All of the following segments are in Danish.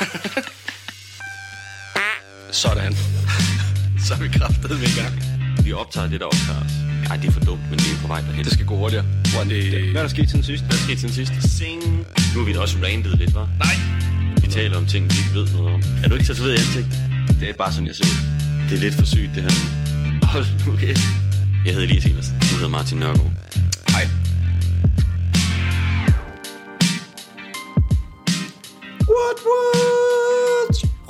Sådan. Så er vi kraftet med i gang. Vi optager det, der optager os. Ej, det er for dumt, men det er på vej derhen. Det skal gå hurtigere. Hvor det... Hvad er der sket siden sidst? Hvad er der sket siden sidst? Sing. Nu har vi da også randet lidt, hva'? Nej. Vi taler om ting, vi ikke ved noget om. Er du ikke tatoveret i ansigt? Det er bare sådan, jeg ser ud. Det er lidt for sygt, det her. Hold nu kæft. Jeg hedder Elias Evers. Du hedder Martin Nørgaard.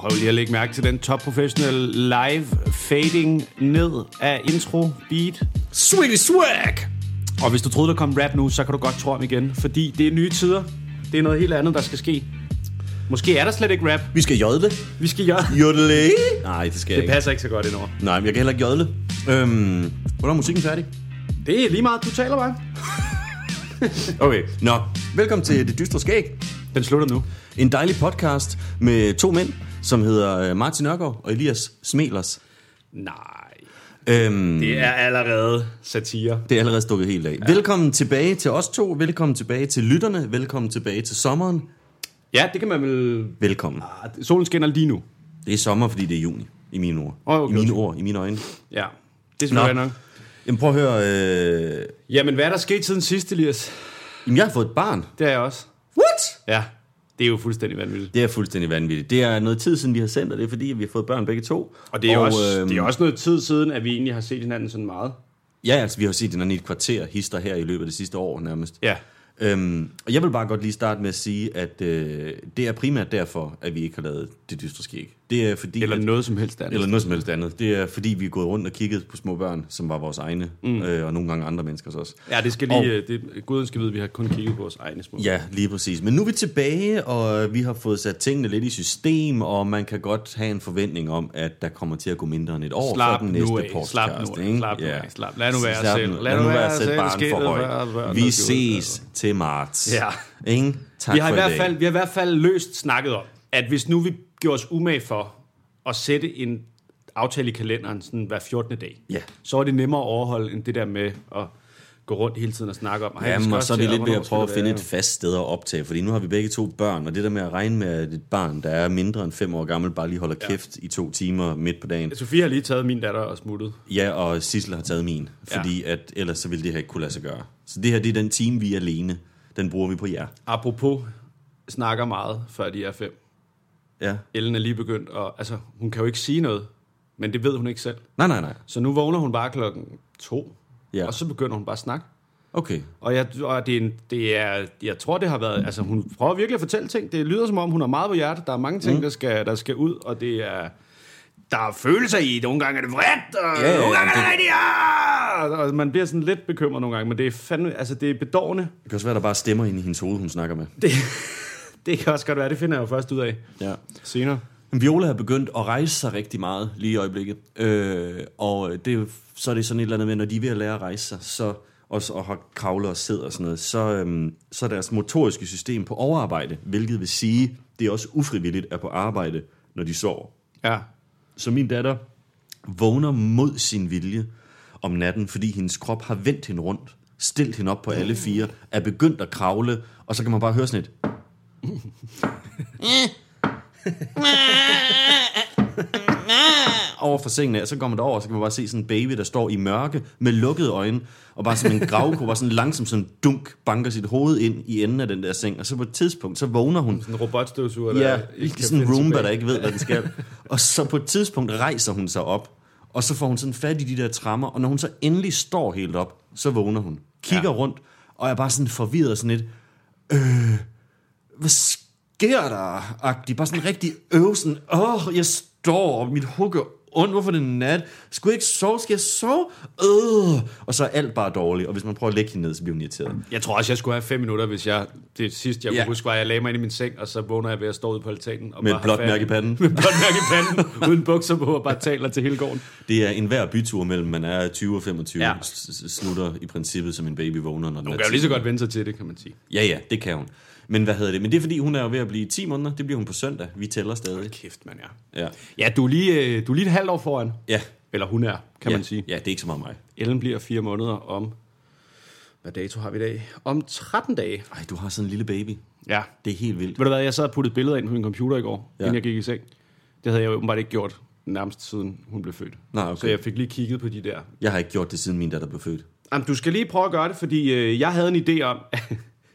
Prøv lige at lægge mærke til den top professional live fading ned af intro beat. Sweetie swag! Og hvis du troede, der kom rap nu, så kan du godt tro om igen, fordi det er nye tider. Det er noget helt andet, der skal ske. Måske er der slet ikke rap. Vi skal jodle. Vi skal gøre... Jodle? Nej, det skal jeg Det ikke. passer ikke så godt endnu. Nej, men jeg kan heller ikke jodle. Øhm, hvornår er musikken færdig? Det er lige meget, du taler bare. Okay. Nå, velkommen til Det Dystre Skæg. Den slutter nu. En dejlig podcast med to mænd, som hedder øh, Martin Nørgaard og Elias Smelers. Nej. Øhm, Det er allerede satire. det er allerede stukket helt af. Ja. Velkommen tilbage til os to. Velkommen tilbage til lytterne. Velkommen tilbage til sommeren. Ja, det kan man vel... Velkommen. Ah, Solen skinner lige nu. Det er sommer, fordi det er juni. I mine ord. Åh, okay, I mine ord. I mine øjne. Ja, det være nok. Jamen prøv at høre. Øh... Jamen, hvad er der sket siden sidst, Elias? Jamen, jeg har fået et barn. Det er jeg også. What? Ja, det er jo fuldstændig vanvittigt. Det er fuldstændig vanvittigt. Det er noget tid siden, vi har sendt, og det er fordi, vi har fået børn begge to. Og det er, og, også, øhm, det er også noget tid siden, at vi egentlig har set hinanden sådan meget. Ja, altså vi har set den i et kvarter hister her i løbet af det sidste år nærmest. Ja. Øhm, og jeg vil bare godt lige starte med at sige, at øh, det er primært derfor, at vi ikke har lavet det dystre skæg. Det er fordi, Eller at, noget som helst andet. eller noget som helst andet. Det er fordi, vi er gået rundt og kigget på små børn, som var vores egne, mm. øh, og nogle gange andre menneskers også. Ja, det skal lige... Og, det, Guden skal vide, at vi har kun kigget på vores egne små. Ja, lige præcis. Men nu er vi tilbage, og vi har fået sat tingene lidt i system, og man kan godt have en forventning om, at der kommer til at gå mindre end et år Slap for den næste af, podcast. slap nu af, ikke? slap nu af, slap. Lad nu være Slap selv. nu- Lad nu være selv barn for højt. Vi ses til marts. Ja. Ikke? Tak Vi har, i for hvert dag. fald, vi har i hvert fald løst snakket om, at hvis nu vi gjorde os umage for at sætte en aftale i kalenderen sådan hver 14. dag, Ja. så var det nemmere at overholde, end det der med at gå rundt hele tiden og snakke om. "Ej, vi Jamen, og så er vi lidt ved at prøve at finde være?" et fast sted at optage, fordi nu har vi begge to børn, og det der med at regne med, at et barn, der er mindre end fem år gammel, bare lige holder kæft i to timer midt på dagen. Sofie har lige taget min datter og smuttet. Ja, og Sissel har taget min, fordi at ellers så ville det her ikke kunne lade sig gøre. Så det her, det er den time, vi er alene. Den bruger vi på jer. Apropos snakker meget, før de er fem. Ja. Ellen er lige begyndt, og altså, hun kan jo ikke sige noget, men det ved hun ikke selv. Nej, nej, nej. Så nu vågner hun bare klokken to, Ja. og så begynder hun bare at snakke. Okay. Og, jeg, og det, er en, det er, jeg tror, det har været... Altså, hun prøver virkelig at fortælle ting. Det lyder som om, hun har meget på hjertet. Der er mange ting, mm. der, skal, der skal ud, og det er... Der er følelser i. Nogle gange er det vredt, og Ja, ja, nogle gange det- er det rigtigt. Ja! Og man bliver sådan lidt bekymret nogle gange, men det er fandme... Altså, det er bedårende. Det kan også være, der bare stemmer ind i hendes hoved, hun snakker med. Det, det kan også godt være. Det finder jeg jo først ud af Ja. senere. Viola har begyndt at rejse sig rigtig meget lige i øjeblikket. Øh, og det så er det sådan et eller andet med, når de er ved at lære at rejse sig, så, og, og har kravle og sidder og sådan noget, så, øhm, så er deres motoriske system på overarbejde, hvilket vil sige, det er også ufrivilligt at på arbejde, når de sover. Ja. Så min datter vågner mod sin vilje om natten, fordi hendes krop har vendt hende rundt, stillet hende op på alle fire, er begyndt at kravle, og så kan man bare høre sådan et... over for sengen af, og så går man derover, og så kan man bare se sådan en baby, der står i mørke med lukkede øjne, og bare som en gravko, bare sådan langsomt sådan dunk, banker sit hoved ind i enden af den der seng, og så på et tidspunkt, så vågner hun Sådan en robotstøvsuger, der Ja, ikke sådan en Roomba, der ikke ved, hvad den skal. og så på et tidspunkt rejser hun sig op, og så får hun sådan fat i de der trammer, og når hun så endelig står helt op, så vågner hun, kigger ja. rundt, og er bare sådan forvirret sådan lidt, øh, hvad sker der? Agtig. Bare sådan rigtig øv, sådan, åh, jeg står, og mit gør ondt, hvorfor er det nat? Skulle jeg ikke sove? Skal jeg sove? Øh. Og så er alt bare dårligt, og hvis man prøver at lægge hende ned, så bliver hun irriteret. Jeg tror også, jeg skulle have fem minutter, hvis jeg... Det sidste, jeg Ja. kunne huske, var, at jeg lagde mig ind i min seng, og så vågner jeg ved at stå ude på altanen. Og Med bare et blåt mærke i panden. Med blåt mærke i panden, uden bukser på, og bare taler til hele gården. Det er en hver bytur mellem, man er 20 og 25, Ja. slutter i princippet som en baby vågner, når Hun er kan jo 10. lige så godt vente sig til det, kan man sige. Ja, ja, det kan hun. Men hvad hedder det? Men det er fordi, hun er jo ved at blive 10 måneder. Det bliver hun på søndag. Vi tæller stadig. Kæft, man er. Ja. Ja, du er lige, øh, du er lige et halvt år foran. Ja. Eller hun er, kan ja. man sige. Ja, det er ikke så meget mig. Ellen bliver fire måneder om Hvad dato har vi i dag? Om 13 dage. Ej, du har sådan en lille baby. Ja. Det er helt vildt. Ved du hvad, jeg sad og puttede billeder ind på min computer i går, Ja. ja. inden jeg gik i seng. Det havde jeg jo åbenbart ikke gjort nærmest siden hun blev født. Nej, okay. Så jeg fik lige kigget på de der. Jeg har ikke gjort det, siden min datter blev født. Jamen, du skal lige prøve at gøre det, fordi øh, jeg havde en idé om...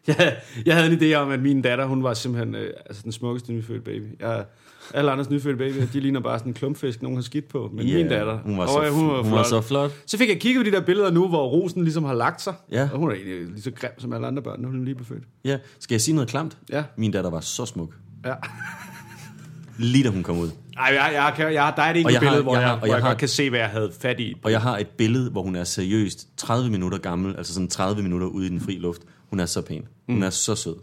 jeg, jeg havde en idé om, at min datter, hun var simpelthen øh, altså, den smukkeste nyfødte baby. Jeg, alle andres nyfødte baby, de ligner bare sådan en klumpfisk, nogen har skidt på. Men Ja, min datter, hun var, så, ja, hun var, hun var flot. så flot. Så fik jeg kigget på de der billeder nu, hvor rosen ligesom har lagt sig. Ja. Og hun er egentlig lige så grim som alle andre børn, nu er hun lige blevet født. Ja, skal jeg sige noget klamt? Ja. Min datter var så smuk. Ja. Lige da hun kom ud. Ej, jeg, jeg, jeg, jeg, der er et enkelt jeg billede, hvor jeg jeg, har- og hvor jeg jeg, har- godt kan se, hvad jeg havde fat i. Og jeg har et billede, hvor hun er seriøst 30 minutter gammel, altså sådan 30 minutter ude i den fri luft. Hun er så pæn. Hun er så sød.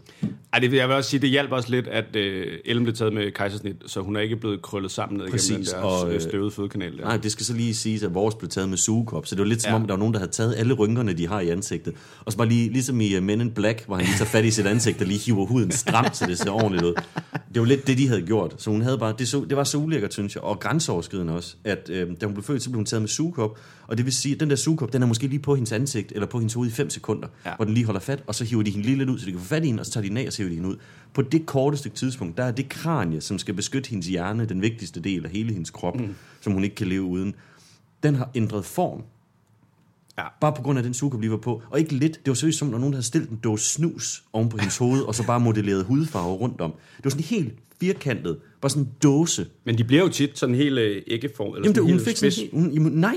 Ej, det jeg vil også sige, det hjalp også lidt, at øh, Ellen blev taget med kejsersnit, så hun er ikke blevet krøllet sammen ned Præcis, igennem den der og, og, øh, støvede fødekanal. Der. Nej, det skal så lige siges, at vores blev taget med sugekop, så det var lidt som Ja. om, der var nogen, der havde taget alle rynkerne, de har i ansigtet. Og så bare lige, ligesom i uh, Men in Black, hvor han lige tager fat i sit ansigt og lige hiver huden stramt, så det ser ordentligt ud. Det var lidt det, de havde gjort. Så hun havde bare, det, så, det var så ulækkert, synes jeg, og grænseoverskridende også, at øh, da hun blev født, så blev hun taget med sugekop, og det vil sige, at den der sugekop, den er måske lige på hendes ansigt, eller på hendes hoved i 5 sekunder, ja. Hvor den lige holder fat, og så hiver de hende lige lidt ud, så de kan få fat i hende, og så tager de hende af, og hiver de hende ud. På det korte stykke tidspunkt, der er det kranie, som skal beskytte hendes hjerne, den vigtigste del af hele hendes krop, mm. som hun ikke kan leve uden, den har ændret form. Ja. Bare på grund af den sugekop var på. Og ikke lidt. Det var seriøst som, når nogen havde stillet en dåse snus oven på hendes hoved, og så bare modelleret hudfarve rundt om. Det var sådan helt firkantet. Bare sådan en dåse. Men de bliver jo tit sådan helt øh, æggeform. Eller Jamen, det, hun helt fik sådan spids. en, hun, jamen, nej,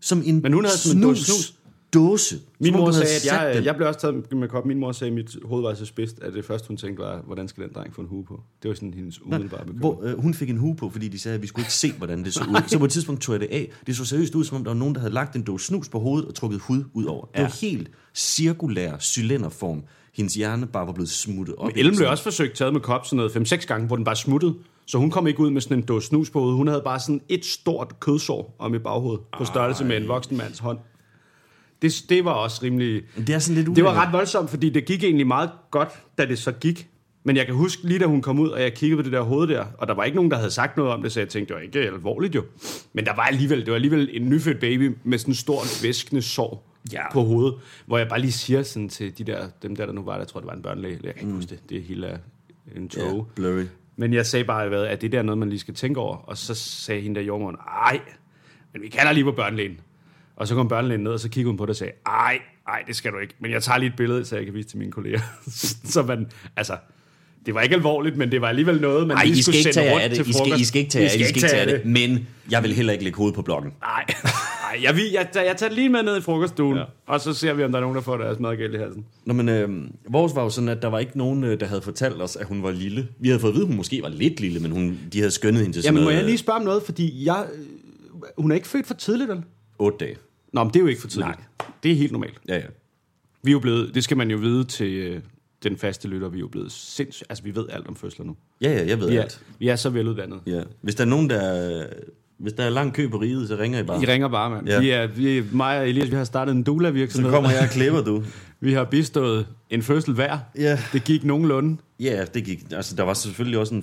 som en Men hun havde sådan en dåse snus. Dåse. Min mor sagde, at jeg, jeg blev også taget med kop. Min mor sagde, at mit hoved var så spidst, at det første, hun tænkte, var, hvordan skal den dreng få en hue på? Det var sådan hendes umiddelbare bekymring. Hvor, øh, hun fik en hue på, fordi de sagde, at vi skulle ikke se, hvordan det så ud. Så på et tidspunkt tog jeg det af. Det så seriøst ud, som om der var nogen, der havde lagt en dåse snus på hovedet og trukket hud ud over. Det Ja. var helt cirkulær cylinderform. Hendes hjerne bare var blevet smuttet op. Men Ellen blev også forsøgt taget med kop sådan noget 5-6 gange, hvor den bare smuttede. Så hun kom ikke ud med sådan en dåse snus på hovedet. Hun havde bare sådan et stort kødsår om i baghovedet, på størrelse med en voksen mands hånd. Det, det var også rimelig... Det er sådan lidt Det var ret voldsomt, fordi det gik egentlig meget godt, da det så gik. Men jeg kan huske lige da hun kom ud, og jeg kiggede på det der hoved der, og der var ikke nogen, der havde sagt noget om det, så jeg tænkte, det var ikke alvorligt jo. Men der var alligevel, det var alligevel en nyfødt baby med sådan en stort væskende sår Ja. på hovedet, hvor jeg bare lige siger sådan til de der, dem der, der nu var der, jeg tror det var en børnelæge, jeg kan ikke huske det, det er hele en tog. Ja, blurry. Men jeg sagde bare, hvad, at det der er noget, man lige skal tænke over. Og så sagde hende der jordmoren, ej, men vi kalder lige på børnelægen. Og så kom børnelægen ned, og så kiggede hun på det og sagde, ej, ej, det skal du ikke. Men jeg tager lige et billede, så jeg kan vise til mine kolleger. så man, altså, det var ikke alvorligt, men det var alligevel noget, man Nej, lige I skal skulle sende rundt det. til I skal, frokost. I skal ikke tage af det. I skal ikke tage det. det. Men jeg vil heller ikke lægge hovedet på bloggen. Nej, nej jeg, jeg, jeg, jeg tager lige med ned i frokoststuen, ja. og så ser vi, om der er nogen, der får deres mad galt i halsen. Nå, men øh, vores var jo sådan, at der var ikke nogen, øh, der havde fortalt os, at hun var lille. Vi havde fået at vide, at hun måske var lidt lille, men hun, de havde skønnet hende til sådan Jamen, må noget, jeg lige spørge om noget, fordi jeg, øh, hun er ikke født for tidligt, vel? 8 dage. Nå, men det er jo ikke for tidligt. Nej. Det er helt normalt. Ja, ja. Vi er jo blevet, det skal man jo vide til øh, den faste lytter, vi er jo blevet sindssygt, altså vi ved alt om fødsler nu. Ja, ja, jeg ved Vi er, alt. vi er så veluddannet. Ja. Hvis der er nogen, der... Hvis der er lang kø på riget, så ringer I bare. I ringer bare, mand. Ja. Vi er, vi, mig og Elias, vi har startet en så doula-virksomhed. kommer jeg og klipper, du. Vi har bistået en fødsel hver. Ja. Det gik nogenlunde. Ja, det gik. Altså, der var selvfølgelig også en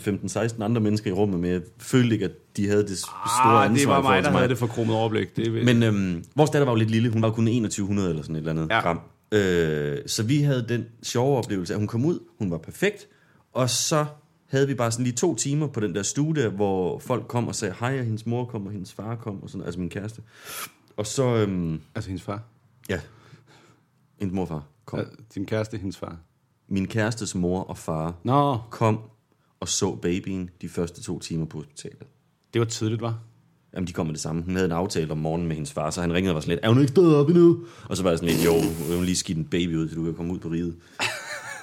15-16 andre mennesker i rummet, men jeg følte ikke, at de havde det s- store Ah, ansvar det var mig, der havde det for krummet overblik. Det er, Men øhm, vores datter var jo lidt lille. Hun var kun 2100 eller sådan et eller andet ja. Gram. Øh, så vi havde den sjove oplevelse, at hun kom ud, hun var perfekt, og så havde vi bare sådan lige to timer på den der stue der, hvor folk kom og sagde hej, og hendes mor kom, og hendes far kom, og sådan, altså min kæreste. Og så, øhm, altså hendes far. ja, hendes mor og far kom. Ja. Din kæreste, hendes far. Min kærestes mor og far Nå, kom og så babyen de første to timer på hospitalet. det var tidligt, var. Jamen, de kom med det samme. Hun havde en aftale om morgenen med hendes far, så han ringede og var sådan lidt, er hun ikke stået op endnu? Og så var jeg sådan lidt, jo, hun vil lige skidt en baby ud, så du kan komme ud på riget.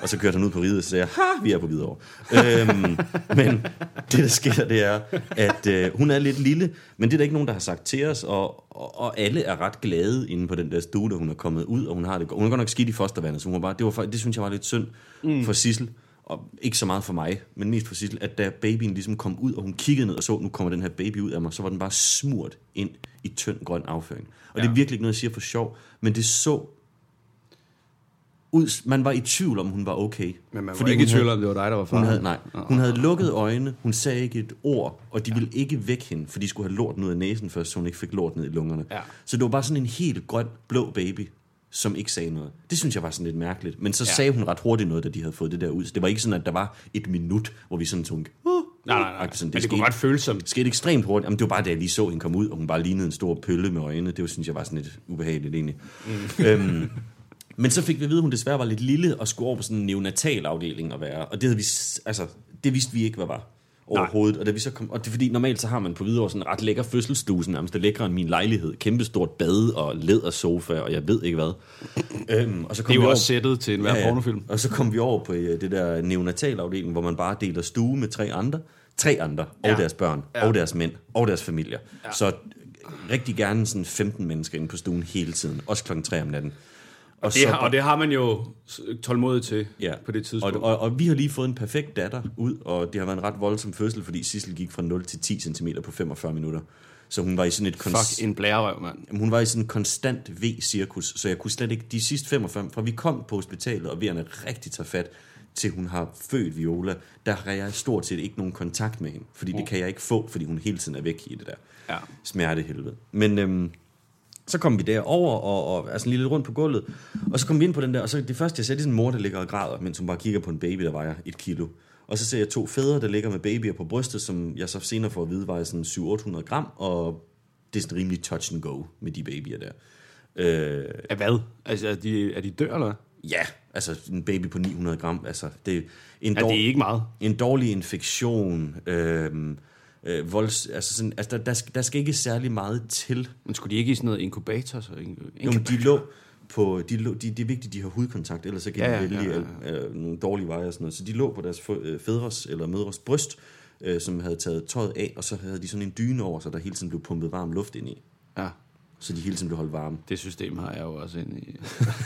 Og så kørte han ud på riget, og så sagde ha, vi er på videre. øhm, men det, der sker, det er, at øh, hun er lidt lille, men det er der ikke nogen, der har sagt til os, og, og, og alle er ret glade inde på den der stue, da hun er kommet ud, og hun har det. Hun er godt nok skidt i fostervandet, så hun var bare, det, var, det synes jeg var lidt synd mm. for Sissel, og ikke så meget for mig, men mest for Sissel, at da babyen ligesom kom ud, og hun kiggede ned og så, nu kommer den her baby ud af mig, så var den bare smurt ind i tynd grøn afføring. Og ja. det er virkelig ikke noget, jeg siger for sjov, men det så ud, man var i tvivl om, hun var okay. Men man var Fordi ikke i tvivl om, det var dig, der var far. hun havde, nej, hun havde lukket øjnene, hun sagde ikke et ord, og de ville ikke væk hende, for de skulle have lorten ud af næsen først, så hun ikke fik lort ned i lungerne. Ja. Så det var bare sådan en helt grøn, blå baby. som ikke sagde noget. Det synes jeg var sådan lidt mærkeligt. Men så Ja. ja. sagde hun ret hurtigt noget, da de havde fået det der ud. Så det var ikke sådan, at der var et minut, hvor vi sådan tænkte, uh, Nej, nej, nej. sådan. Men det kunne godt føles som... det skete ekstremt hurtigt. Jamen, det var bare, da jeg lige så hende komme ud, og hun bare lignede en stor pølle med øjnene. Det var, synes jeg var sådan lidt ubehageligt egentlig. Mm. Øhm, men så fik vi at vide, at hun desværre var lidt lille og skulle over på sådan en neonatal afdeling at være. Og det, havde vi, altså, det vidste vi ikke, hvad var overhovedet. Og, da vi så kom, og det er fordi, normalt så har man på videre sådan en ret lækker fødselsstue, nærmest det lækre end min lejlighed. Kæmpestort bad og lædersofa, og jeg ved ikke hvad. øhm, og så kom Det er jo over- også sættet til enhver ja, ja. pornofilm. og så kom vi over på øh, det der neonatalafdeling, hvor man bare deler stue med tre andre. Tre andre, og Ja. deres børn, Ja. og deres mænd, og deres familier. Ja. Så øh, rigtig gerne sådan 15 mennesker inde på stuen hele tiden. Også klokken 3 om natten. Og, Det har, og det har man jo tålmodighed til ja. på det tidspunkt. Og, og, og vi har lige fået en perfekt datter ud, og det har været en ret voldsom fødsel, fordi Sissel gik fra 0 til 10 cm på 45 minutter. Så hun var i sådan et kons- Fuck en blærerøv, mand. Hun var i sådan en konstant V-cirkus, så jeg kunne slet ikke, de sidste 45, fra vi kom på hospitalet, og Vierne rigtig tager fat, til hun har født Viola, der har jeg stort set ikke nogen kontakt med hende, fordi det kan jeg ikke få, fordi hun hele tiden er væk i det der Ja. smertehelvede. Men øhm, så kom vi derover og, og er sådan lige lidt rundt på gulvet, og så kom vi ind på den der, og så det første jeg ser, det er sådan en mor, der ligger og græder, mens hun bare kigger på en baby, der vejer et kilo. Og så ser jeg to fædre, der ligger med babyer på brystet, som jeg så senere får at vide vejer sådan 700-800 gram, og det er sådan rimelig touch and go med de babyer der. Øh, Af hvad? Altså, er de, er de dør, eller ja, altså en baby på 900 gram, altså det er en, Ja, det er ikke meget. en dårlig infektion, øh, øh, volds, altså sådan, altså der, der, skal, der skal ikke særlig meget til. Men skulle de ikke i sådan noget inkubator? Så Jo, men de lå på, de lå, de, det er vigtigt, de har hudkontakt, ellers så kan Ja, de vælge ja, ja, ja. Øh, nogle dårlige veje og sådan noget. Så de lå på deres øh, fædres eller mødres bryst, øh, som havde taget tøjet af, og så havde de sådan en dyne over, så der hele tiden blev pumpet varm luft ind i. Ja, Så de hele tiden blev holdt varme. det system har jeg jo også inde i.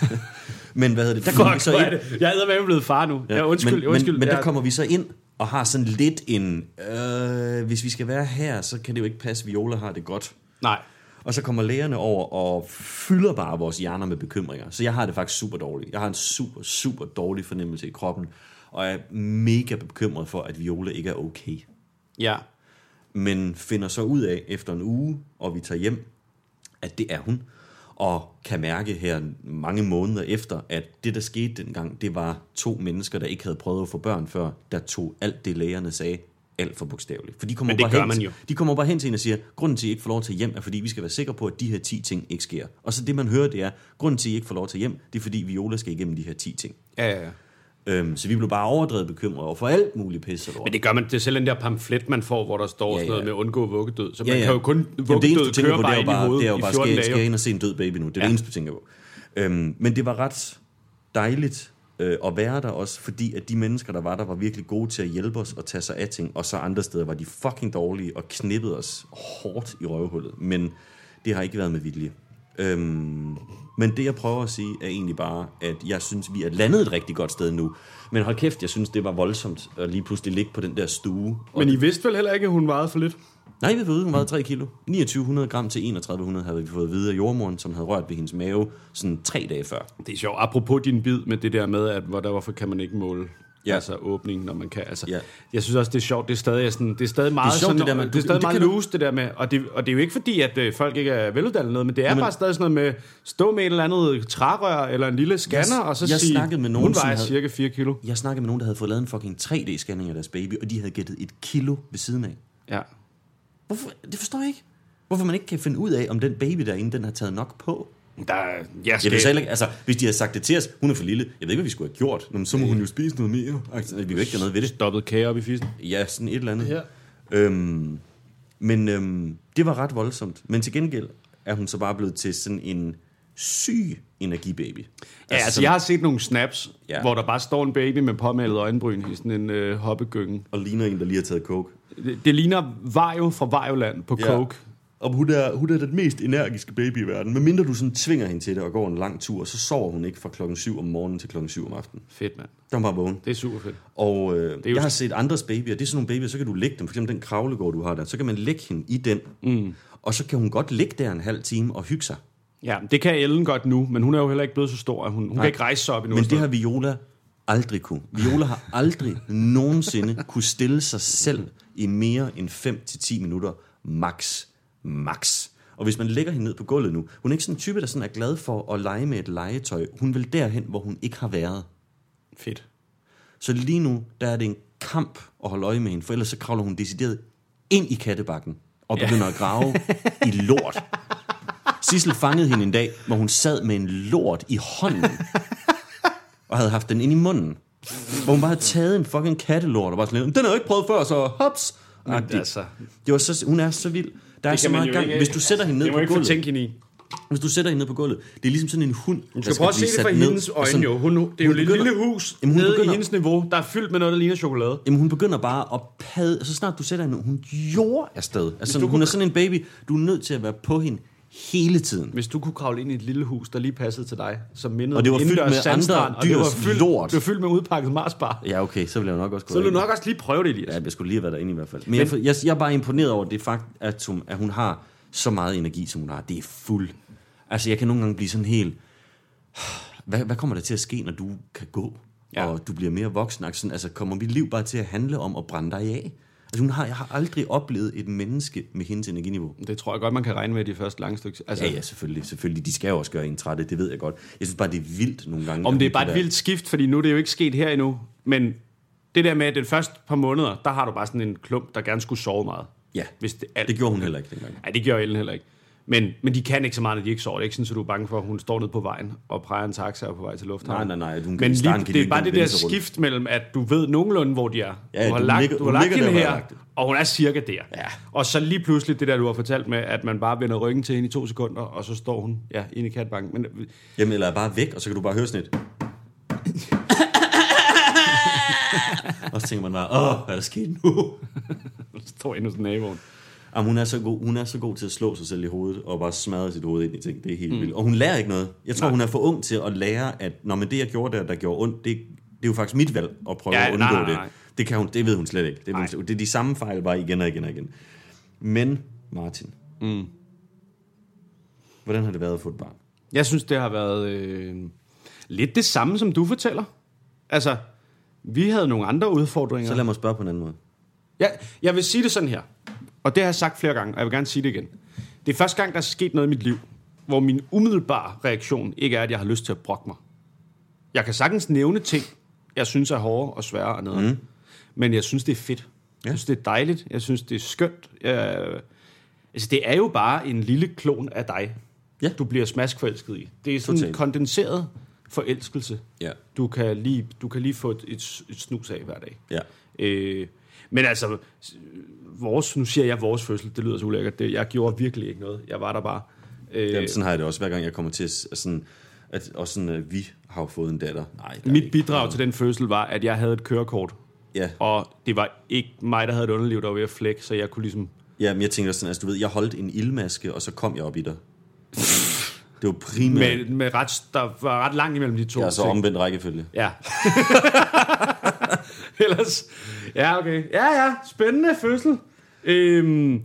Men hvad hedder det? Der kommer vi Fuck, så hvor er ind. det? Jeg er med blevet far nu. Ja, ja undskyld, men, undskyld. Men, men jeg, der kommer vi så ind og har sådan lidt en... Øh, hvis vi skal være her, så kan det jo ikke passe, Viola har det godt. Nej, Og så kommer lægerne over og fylder bare vores hjerner med bekymringer. Så jeg har det faktisk super dårligt. Jeg har en super, super dårlig fornemmelse i kroppen, og er mega bekymret for, at Viola ikke er okay. ja. Men finder så ud af efter en uge, og vi tager hjem, at det er hun. Og kan mærke her mange måneder efter, at det, der skete dengang, det var to mennesker, der ikke havde prøvet at få børn før, der tog alt det, lægerne sagde, alt for bogstaveligt. For de kommer, bare hen, jo. de kommer bare hen til hende og siger, grunden til, at I ikke får lov til hjem, er fordi, vi skal være sikre på, at de her 10 ting ikke sker. Og så det, man hører, det er, grunden til, at I ikke får lov til hjem, det er fordi, Viola skal igennem de her 10 ting. Ja, ja, ja. Øhm, så vi blev bare overdrevet bekymrede over for alt muligt pisse. og. Men det gør man, det er selv den der pamflet, man får, hvor der står Ja, sådan noget ja. med undgå vuggedød. Så man Ja, ja. kan jo kun vuggedød køre på, det bare er jo ind i bare, hovedet det er jo bare 14 skal, dage. skal jeg ind og se en død baby nu. Det er Ja. det eneste, du tænker på. Øhm, men det var ret dejligt øh, at være der også, fordi at de mennesker, der var der, var virkelig gode til at hjælpe os og tage sig af ting, og så andre steder var de fucking dårlige og knippede os hårdt i røvhullet. Men det har ikke været med vilje. Øhm, men det, jeg prøver at sige, er egentlig bare, at jeg synes, vi er landet et rigtig godt sted nu. Men hold kæft, jeg synes, det var voldsomt at lige pludselig ligge på den der stue. Men I vidste vel heller ikke, at hun vejede for lidt? Nej, vi fået vide, hun vejede 3 kilo. 2900 gram til 3100 havde vi fået at vide af jordmoren, som havde rørt ved hendes mave sådan tre dage før. Det er sjovt. Apropos din bid med det der med, at hvor hvorfor kan man ikke måle Ja. altså åbning, når man kan. Altså, Ja. Jeg synes også, det er sjovt. Det er stadig, sådan, det er stadig meget, Det er sjovt, sådan, det der med- det er stadig det meget du- loose, det der med. Og det, og det er jo ikke fordi, at øh, folk ikke er veluddannet noget, men det er Jamen- bare stadig sådan noget med stå med et eller andet trærør eller en lille scanner, Jeg- og så jeg sige, snakkede med nogen, hun vejer havde- cirka 4 kilo. Jeg snakkede med nogen, der havde fået lavet en fucking 3D-scanning af deres baby, og de havde gættet et kilo ved siden af. Ja. Hvorfor? Det forstår jeg ikke. Hvorfor man ikke kan finde ud af, om den baby derinde, den har taget nok på. Der, jeg Jeg skal, ved selv ikke, altså, hvis de havde sagt det til os, hun er for lille, jeg ved ikke, hvad vi skulle have gjort. Nå, Men så må hun jo spise noget mere. Altså, vi vil ikke gøre noget ved det. stoppet kage op i fissen. Ja, sådan et eller andet. Ja. Øhm, men øhm, det var ret voldsomt. Men til gengæld er hun så bare blevet til sådan en syg energibaby. Ja, altså, sådan- jeg har set nogle snaps, Ja. hvor der bare står en baby med påmalet øjenbryn i sådan en øh, hoppegyngen. Og ligner en, der lige har taget coke. Det, det ligner Vajo fra Vajoland på Ja. coke. Og hun er, hun er den mest energiske baby i verden. Men mindre du sådan tvinger hende til det og går en lang tur, så sover hun ikke fra klokken 7 om morgenen til klokken 7 om aftenen. Fedt, mand. Der er bare vågen. Det er super fedt. Og øh, er jo- jeg har set andres babyer, det er sådan nogle babyer, så kan du lægge dem, for eksempel den kravlegård, du har der, så kan man lægge hende i den, mm. og så kan hun godt ligge der en halv time og hygge sig. Ja, det kan Ellen godt nu, men hun er jo heller ikke blevet så stor, at hun, hun kan ikke rejse sig op endnu. Men det har Viola aldrig kunne. Viola har aldrig nogensinde kunne stille sig selv i mere end 5-10 minutter, max, max. Og hvis man lægger hende ned på gulvet nu, hun er ikke sådan en type, der sådan er glad for at lege med et legetøj. Hun vil derhen, hvor hun ikke har været. Fedt. Så lige nu, der er det en kamp at holde øje med hende, for ellers så kravler hun decideret ind i kattebakken og begynder at grave i lort. Sissel fangede hende en dag, hvor hun sad med en lort i hånden, og havde haft den ind i munden. Hvor hun bare havde taget en fucking kattelort, og bare sådan lidt, den har jeg ikke prøvet før, så hops. Men Agtigt. altså, Det var så, hun er så vild. Der er det så meget jo gang. ikke- Hvis du sætter hende ned det må på ikke gulvet, tænke hende i. hvis du sætter hende ned på gulvet, det er ligesom sådan en hund, Du skal prøve at se det fra hendes øjne, jo. Hun, det er jo hun et begynder- lille hus Jamen, hun nede begynder- i hendes niveau, der er fyldt med noget, der ligner chokolade. Jamen, hun begynder bare at padde, så snart du sætter hende, hun jord afsted. Altså, hun kunne- er sådan en baby, du er nødt til at være på hende hele tiden. Hvis du kunne kravle ind i et lille hus, der lige passede til dig, som mindede Og det var fyldt med andre og det var dyrs fyldt, lort. Det var fyldt med udpakket marsbar. Ja, okay, så vil jeg nok også Så vil du nok også lige prøve det, Elias. Ja, jeg skulle lige været derinde i hvert fald. Men, Men jeg, jeg, jeg er bare imponeret over det fakt, at hun, at hun har så meget energi, som hun har. Det er fuld. Altså, jeg kan nogle gange blive sådan helt... Hvad, hvad kommer der til at ske, når du kan gå? Ja. Og du bliver mere voksen? Altså, kommer mit liv bare til at handle om at brænde dig af? Altså, hun har, jeg har aldrig oplevet et menneske med hendes energiniveau. Det tror jeg godt, man kan regne med i de første lange stykker. Altså, Ja, ja, selvfølgelig. selvfølgelig. De skal jo også gøre en trætte, det ved jeg godt. Jeg synes bare, det er vildt nogle gange. Om det er bare et vildt skift, fordi nu er det jo ikke sket her endnu. Men det der med, at den første par måneder, der har du bare sådan en klump, der gerne skulle sove meget. Ja, Hvis det, alt, det gjorde hun heller ikke dengang. Nej, det gjorde Ellen heller ikke. Men, men de kan ikke så meget, når de ikke sover. Det er ikke sådan, at du er bange for, at hun står nede på vejen og præger en taxa og på vej til lufthavnen. Nej, nej, nej. Hun kan, Men lige, det de er bare det der skift mellem, at du ved nogenlunde, hvor de er. Ja, du har du lagt, ligger- du har lagt hende der, jeg her, lagt og hun er cirka der. Ja. Og så lige pludselig det der, du har fortalt med, at man bare vender ryggen til hende i to sekunder, og så står hun ja, inde i katbanken. Men øh, Jamen, eller er bare væk, og så kan du bare høre sådan et... og så tænker man bare, åh, hvad er der sket nu? så står inde hos naboen. Jamen, hun, er så god, hun er så god til at slå sig selv i hovedet, og bare smadre sit hoved ind i ting. Det er helt mm. vildt. Og hun lærer ikke noget. Jeg tror, Nej. hun er for ung til at lære, at når man det, jeg gjorde der, der gjorde ondt, det, det er jo faktisk mit valg at prøve Ja, at undgå nej, nej, nej. det. Det, kan hun, det ved hun slet ikke. Det, hun, det er de samme fejl, bare igen og igen og igen. Men, Martin, Mm. hvordan har det været at få et barn? Jeg synes, det har været øh, lidt det samme, som du fortæller. Altså, vi havde nogle andre udfordringer. Så lad mig spørge på en anden måde. Ja, jeg vil sige det sådan her, og det har jeg sagt flere gange, og jeg vil gerne sige det igen. Det er første gang, der er sket noget i mit liv, hvor min umiddelbare reaktion ikke er, at jeg har lyst til at brokke mig. Jeg kan sagtens nævne ting, jeg synes er hårde og svære og noget. Mm. Men jeg synes, det er fedt. Jeg synes, det er dejligt. Jeg synes, det er skønt. Jeg, altså, det er jo bare en lille klon af dig, Ja. du bliver smaskforelsket i. Det er sådan en Totalt. kondenseret forelskelse. Ja. Du kan lige, du kan lige få et, et, et snus af hver dag. Ja. Øh, men altså, vores, nu siger jeg vores fødsel, det lyder så ulækkert. Det, jeg gjorde virkelig ikke noget. Jeg var der bare. Øh, Jamen, sådan har jeg det også, hver gang jeg kommer til sådan, at, og sådan, at vi har fået en datter. Nej, mit ikke bidrag til den fødsel var, at jeg havde et kørekort. Ja, Og det var ikke mig, der havde et underliv, der var ved at flække, så jeg kunne ligesom... ja, men jeg tænker sådan, altså du ved, jeg holdt en ildmaske, og så kom jeg op i dig. Det var primært, Med, med ret, der var ret langt imellem de to ja, så omvendt rækkefølge. Ja. Ellers... Ja, okay. Ja, ja. Spændende fødsel. Øhm,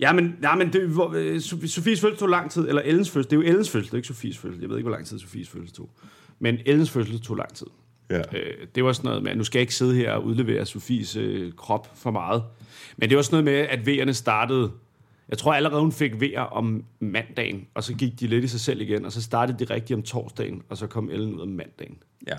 ja, men, ja, men det, hvor, øh, Sofie- Sofies fødsel tog lang tid, eller Ellens fødsel. Det er jo Ellens fødsel, det er ikke Sofies fødsel. Jeg ved ikke, hvor lang tid Sofies fødsel tog. Men Ellens fødsel tog lang tid. Ja. Øh, det var sådan noget med, at nu skal jeg ikke sidde her og udlevere Sofies øh, krop for meget. Men det var sådan noget med, at V'erne startede... Jeg tror allerede, hun fik V'er om mandagen, og så gik de lidt i sig selv igen, og så startede de rigtigt om torsdagen, og så kom Ellen ud om mandagen. Ja.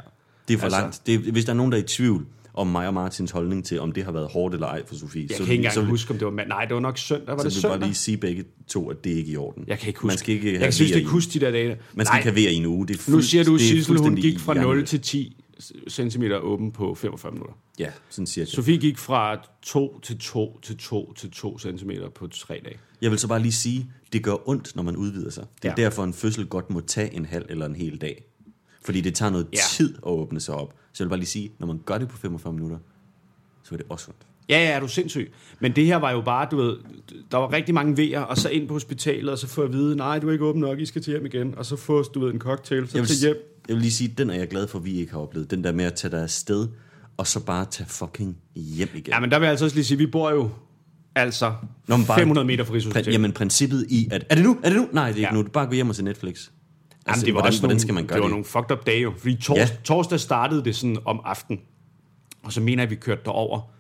Det er for altså, langt. Det er, hvis der er nogen, der er i tvivl om mig og Martins holdning til, om det har været hårdt eller ej for Sofie, Jeg så, kan ikke engang så, huske, om det var mandag. Nej, det var nok søndag. Var så det jeg søndag? bare lige sige begge to, at det er ikke i orden. Jeg kan ikke huske. Man skal ikke jeg kan synes, vejer ikke huske de der dage. Man skal Nej, ikke have i en uge. Det er nu siger du, det Sissel, hun gik fra 0 hjernedødt. til 10 cm åben på 45 minutter. Ja, sådan cirka. Sofie gik fra 2 til 2 til 2 til 2 cm på 3 dage. Jeg vil så bare lige sige, det gør ondt, når man udvider sig. Det er ja. derfor, en fødsel godt må tage en halv eller en hel dag. Fordi det tager noget Ja. tid at åbne sig op. Så jeg vil bare lige sige, når man gør det på 45 minutter, så er det også ondt. Ja, ja, er du sindssyg. Men det her var jo bare, du ved, der var rigtig mange V'er, og så ind på hospitalet, og så få at vide, nej, du er ikke åben nok, I skal til hjem igen. Og så få, du ved, en cocktail, så Jeg vil, til hjem. jeg vil lige sige, den er jeg glad for, at vi ikke har oplevet. Den der med at tage dig afsted, og så bare tage fucking hjem igen. Ja, men der vil jeg altså også lige sige, vi bor jo altså Nå, bare- 500 meter fra Rigshospitalet. Prin- jamen princippet i, at er det nu? Er det nu? Nej, det er ikke Ja. nu. Bare gå hjem og se Netflix. Altså, Jamen, det var hvordan, også hvordan skal man gøre det? var det? nogle fucked up dage jo. Fordi tors, ja. Ja. torsdag startede det sådan om aften. Og så mener jeg, at vi kørte derover.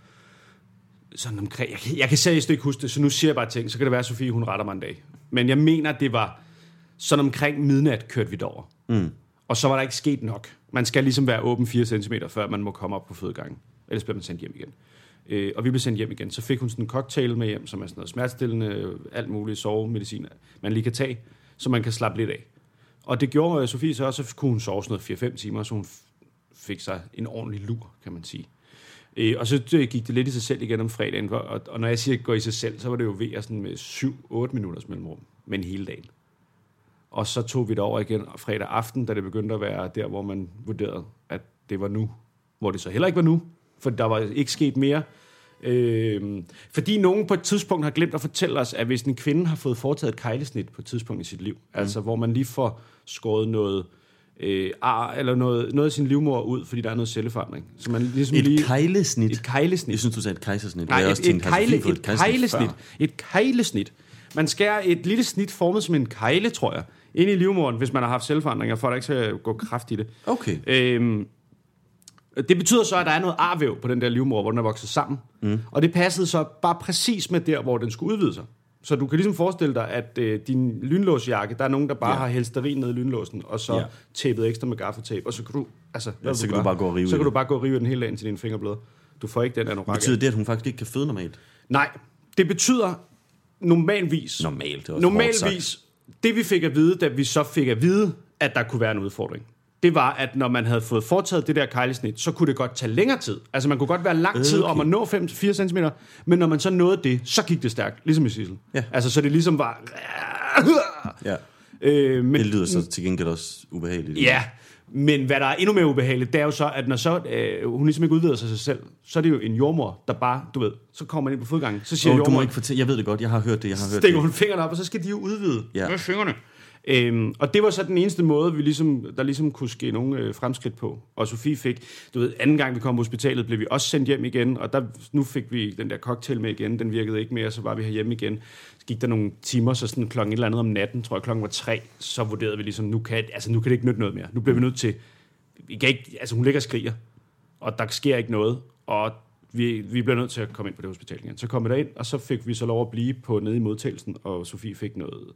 Sådan omkring, jeg, kan- jeg kan seriøst ikke huske det, så nu siger jeg bare ting. Så kan det være, at Sofie hun retter mig en dag. Men jeg mener, det var sådan omkring midnat kørte vi derover. Mm. Og så var der ikke sket nok. Man skal ligesom være åben 4 cm, før man må komme op på fødegangen. Ellers bliver man sendt hjem igen. Øh, og vi blev sendt hjem igen. Så fik hun sådan en cocktail med hjem, som er sådan noget smertestillende, alt muligt sovemedicin, man lige kan tage, så man kan slappe lidt af. Og det gjorde øh, Sofie så også, så kunne hun sove sådan noget 4-5 timer, så hun fik sig en ordentlig lur, kan man sige. Øh, og så øh, gik det lidt i sig selv igen om fredagen, og, og når jeg siger går i sig selv, så var det jo ved sådan med 7-8 minutters mellemrum, men hele dagen. Og så tog vi det over igen fredag aften, da det begyndte at være der, hvor man vurderede, at det var nu. Hvor det så heller ikke var nu, for der var ikke sket mere. Øh, fordi nogen på et tidspunkt har glemt at fortælle os, at hvis en kvinde har fået foretaget et kejlesnit på et tidspunkt i sit liv, mm. altså hvor man lige får skåret noget øh, ar, eller noget, noget af sin livmor ud, fordi der er noget celleforandring. Så man ligesom Et lige, kejlesnit? Et kejlesnit. Jeg synes, du sagde et kejsersnit. Nej, et, også et, kejle, fået et kejlesnit. Et kejlesnit. Man skærer et lille snit formet som en kejle, tror jeg, ind i livmoderen, hvis man har haft celleforandringer, for at der ikke skal gå kraft i det. Okay. Øhm, det betyder så, at der er noget arvæv på den der livmor, hvor den er vokset sammen. Mm. Og det passede så bare præcis med der, hvor den skulle udvide sig. Så du kan ligesom forestille dig, at øh, din lynlåsjakke, der er nogen, der bare Ja. ja. har hældt sterin ned i lynlåsen, og så Ja. ja. tapet ekstra med gaffatape, og så kan du, altså, vil så kan du bare gå og rive Så kan du bare gå og rive den hele dagen til dine fingerblade. Du får ikke den anorak. Betyder det, at hun faktisk ikke kan føde normalt? Nej, det betyder normalvis... Normalt, det Normalvis, det vi fik at vide, da vi så fik at vide, at der kunne være en udfordring, det var, at når man havde fået foretaget det der kejlesnit, så kunne det godt tage længere tid. Altså man kunne godt være lang tid Okay. om at nå 5-4 cm, men når man så nåede det, så gik det stærkt, ligesom i Sissel. Ja. Altså så det ligesom var... Ja. Øh, men, Det lyder så til gengæld også ubehageligt. Ja, men hvad der er endnu mere ubehageligt, det er jo så, at når så, øh, hun ligesom ikke udvider sig sig selv, så er det jo en jordmor, der bare, du ved, så kommer man ind på fodgangen, så siger Oh, du må ikke fortælle. Jeg ved det godt. Jeg har hørt det. Jeg har hørt stikker det. hun fingrene op, og så skal de jo udvide Ja. med fingrene. Øhm, og det var så den eneste måde, vi ligesom, der ligesom kunne ske nogle øh, fremskridt på. Og Sofie fik, du ved, anden gang vi kom på hospitalet, blev vi også sendt hjem igen, og der, nu fik vi den der cocktail med igen, den virkede ikke mere, så var vi herhjemme igen. Så gik der nogle timer, så sådan klokken et eller andet om natten, tror jeg klokken var tre, så vurderede vi ligesom, nu kan, altså, nu kan det ikke nytte noget mere. Nu bliver vi nødt til, vi kan ikke, altså hun ligger og skriger, og der sker ikke noget, og vi, vi bliver nødt til at komme ind på det hospital igen. Så kom vi derind, og så fik vi så lov at blive på nede i modtagelsen, og Sofie fik noget,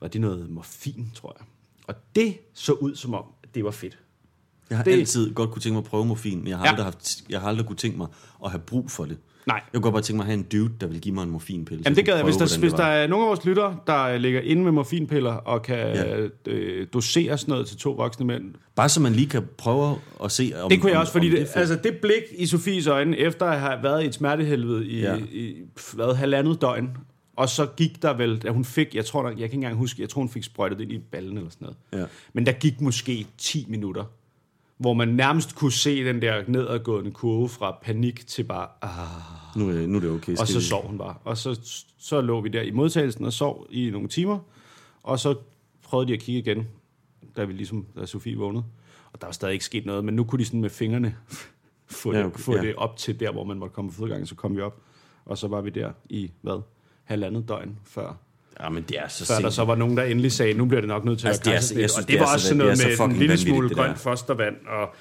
var det noget morfin, tror jeg. Og det så ud som om, det var fedt. Jeg har Det- det... altid godt kunne tænke mig at prøve morfin, men jeg har, Ja. aldrig haft, jeg har aldrig kunne tænke mig at have brug for det. Nej. Jeg kunne godt bare tænke mig at have en dude, der vil give mig en morfinpille. Jamen det gad kunne jeg. Hvis der, hvis det der er nogle af vores lyttere, der ligger inde med morfinpiller og kan Ja. øh, dosere sådan noget til to voksne mænd. Bare så man lige kan prøve at se, om Det kunne jeg om- også, fordi om det, fedt. altså det blik i Sofies øjne, efter at have været i et smertehelvede i, Ja. i hvad, halvandet døgn, og så gik der vel, da hun fik, jeg tror, der, jeg kan ikke engang huske, jeg tror, hun fik sprøjtet ind i ballen eller sådan noget. Ja. Men der gik måske 10 minutter, hvor man nærmest kunne se den der nedadgående kurve fra panik til bare, ah, Nu, er- nu er det okay. og så sov hun bare. Og så, så lå vi der i modtagelsen og sov i nogle timer, og så prøvede de at kigge igen, da vi ligesom, da Sofie vågnede. Og der var stadig ikke sket noget, men nu kunne de sådan med fingrene få, Ja, okay, få ja. det op til der, hvor man måtte komme på fodgangen. Så kom vi op, og så var vi der i, hvad, halvandet døgn før, Ja, men det er så før der så var nogen, der endelig sagde, nu bliver det nok nødt til Altså, at det er være kejsersnit. jeg synes, Og det, det var så- også sådan noget så med en lille smule grønt fostervand, og,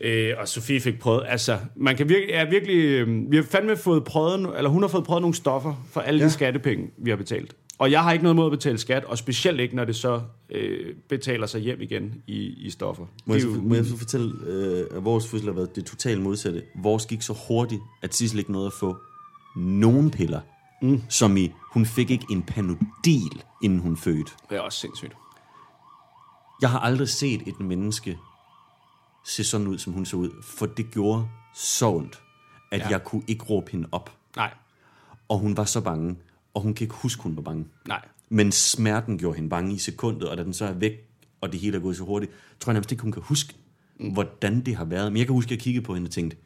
øh, og Sofie fik prøvet, altså, man kan virkelig, er virkelig, øh, vi har fandme fået prøvet, eller hun har fået prøvet nogle stoffer for alle ja. Ja. de skattepenge, vi har betalt. Og jeg har ikke noget mod at betale skat, og specielt ikke, når det så øh, betaler sig hjem igen i, i stoffer. Må jeg, så, jo- må jeg så fortælle, øh, at vores fødsel har været det totalt modsatte. Vores gik så hurtigt, at Sissel ikke nåede at få nogen piller. Mm. Som i, hun fik ikke en panodil, inden hun fødte. det er også sindssygt. Jeg har aldrig set et menneske se sådan ud, som hun så ud. For det gjorde så ondt, at Ja. jeg kunne ikke råbe hende op. Nej, Og hun var så bange. Og hun kan ikke huske, hun var bange. nej. Men smerten gjorde hende bange i sekundet, og da den så er væk, og det hele er gået så hurtigt, tror jeg nærmest ikke, hun kan huske, mm. hvordan det har været. Men jeg kan huske, at jeg kiggede på hende og tænkte,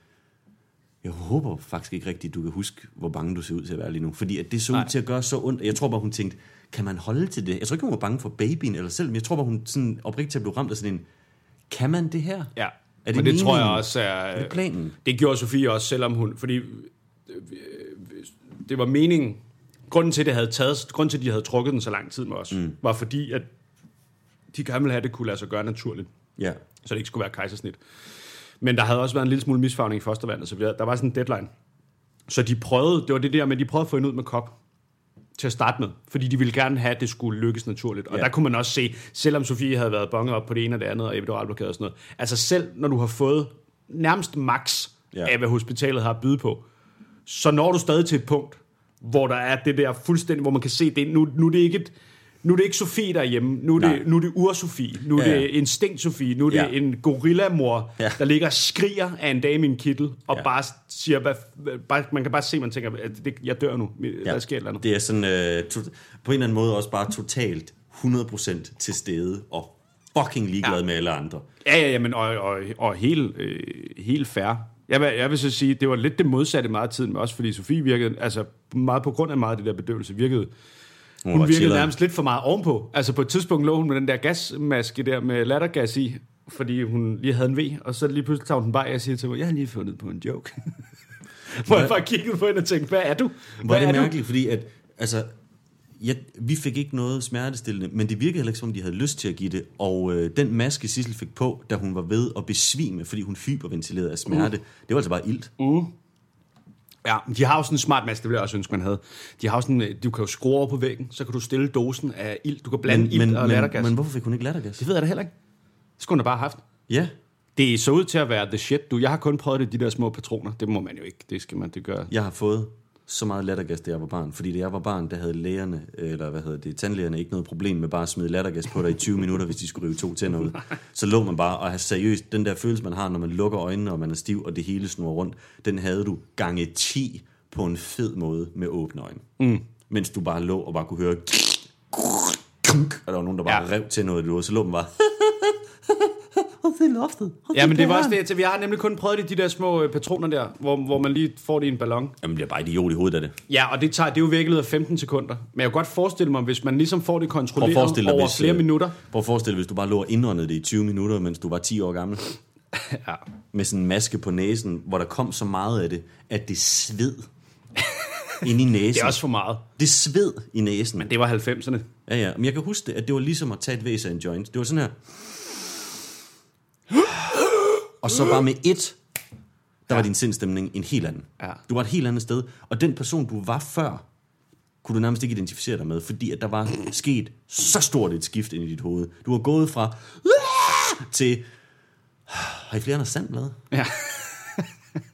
jeg håber faktisk ikke rigtigt, du kan huske, hvor bange du ser ud til at være lige nu. Fordi at det så ud Nej. til at gøre så ondt. Jeg tror bare, hun tænkte, kan man holde til det? Jeg tror ikke, hun var bange for babyen eller selv, men jeg tror bare, hun sådan oprigtigt blev ramt af sådan en, kan man det her? Ja, Er det men det tror jeg meningen? også er... Er det planen? Det gjorde Sofie også, selvom hun... Fordi øh, det var meningen... Grunden til, det havde taget, grunden til, at de havde trukket den så lang tid med os, mm. var fordi, at de gerne ville have, at det kunne lade sig gøre naturligt, Ja. så det ikke skulle være kejsersnit. Men der havde også været en lille smule misfarvning i fostervandet, så der var sådan en deadline. Så de prøvede, det var det der med, de prøvede at få hende ud med kop til at starte med, fordi de ville gerne have, at det skulle lykkes naturligt. Og Ja. der kunne man også se, selvom Sofie havde været bonget op på det ene og det andet, og epiduralblokade og sådan noget, altså selv når du har fået nærmest max Ja. af, hvad hospitalet har at byde på, så når du stadig til et punkt, hvor der er det der fuldstændig, hvor man kan se, det, nu, nu er det ikke et, nu er det ikke Sofie derhjemme, nu er Nej. det, nu er det ur-Sofie, nu er Ja, ja. det instinkt Sofie, nu er det Ja. en gorillamor, Ja. der ligger og skriger af en dame i en kittel, og Ja. bare siger, hvad, bare, man kan bare se, man tænker, at det, jeg dør nu, der sker et eller andet. Det er sådan, øh, to, på en eller anden måde også bare totalt 100% til stede, og fucking ligeglad ja. Ja. med alle andre. Ja, ja, ja, men og, og, og helt, øh, helt fair. Jeg vil, jeg vil så sige, det var lidt det modsatte meget af tiden, men også fordi Sofie virkede, altså meget på grund af meget af det der bedøvelse, virkede, Hun, hun virkede nærmest lidt for meget ovenpå. Altså på et tidspunkt lå hun med den der gasmaske der med lattergas i, fordi hun lige havde en V, og så lige pludselig tager hun den bare, og jeg siger til mig, jeg har lige fundet på en joke. Hvor jeg bare kiggede på hende og tænkte, hvad er du? Hvor er det du? mærkeligt, fordi at, altså, ja, vi fik ikke noget smertestillende, men det virkede heller ikke, som om de havde lyst til at give det. Og øh, den maske, Sissel fik på, da hun var ved at besvime, fordi hun hyperventilerede af smerte, det var altså bare ilt. Ja, de har jo sådan en smart maske, det ville jeg også ønske, man havde. De har jo sådan, øh, du kan jo skrue over på væggen, så kan du stille dosen af ild. Du kan blande Men, ild men, og men, lattergas. men hvorfor fik hun ikke lattergas? Det ved jeg da heller ikke. Det skulle hun da bare have haft. Ja, Det så ud til at være the shit, du. Jeg har kun prøvet det, de der små patroner. Det må man jo ikke. Det skal man det gøre. jeg har fået så meget lattergas, da jeg var barn. Fordi da jeg var barn, der havde lægerne, eller hvad hedder det, tandlægerne ikke noget problem med bare at smide lattergas på dig i 20 minutter, hvis de skulle rive to tænder ud. Så lå man bare og have seriøst, den der følelse, man har, når man lukker øjnene, og man er stiv, og det hele snurrer rundt, den havde du gange 10 på en fed måde med åbne øjne. Mm. Mens du bare lå og bare kunne høre og der var nogen, der bare ja. Rev til noget, du, så lå man bare det er loftet. Ja, men det var er også det. Så vi har nemlig kun prøvet det, de der små øh, patroner der, hvor, hvor man lige får det i en ballon. Jamen, jeg bliver bare idiot i hovedet af det. Ja, og det, tager, det er jo virkelig af 15 sekunder. Men jeg kan godt forestille mig, hvis man ligesom får det kontrolleret dig, over hvis, flere øh, minutter. Prøv at forestille dig, hvis du bare lå og indåndede det i 20 minutter, mens du var 10 år gammel. Ja. Med sådan en maske på næsen, hvor der kom så meget af det, at det sved ind i næsen. Det er også for meget. Det sved i næsen. Men det var 90'erne. Ja, ja. Men jeg kan huske det, at det var ligesom at tage et væs af en joint. Det var sådan her. Og så bare med et, der var din sindstemning en helt anden. Ja. Du var et helt andet sted. Og den person, du var før, kunne du nærmest ikke identificere dig med, fordi at der var sket så stort et skift ind i dit hoved. Du var gået fra til... Har I flere Anders Sandblad? Ja.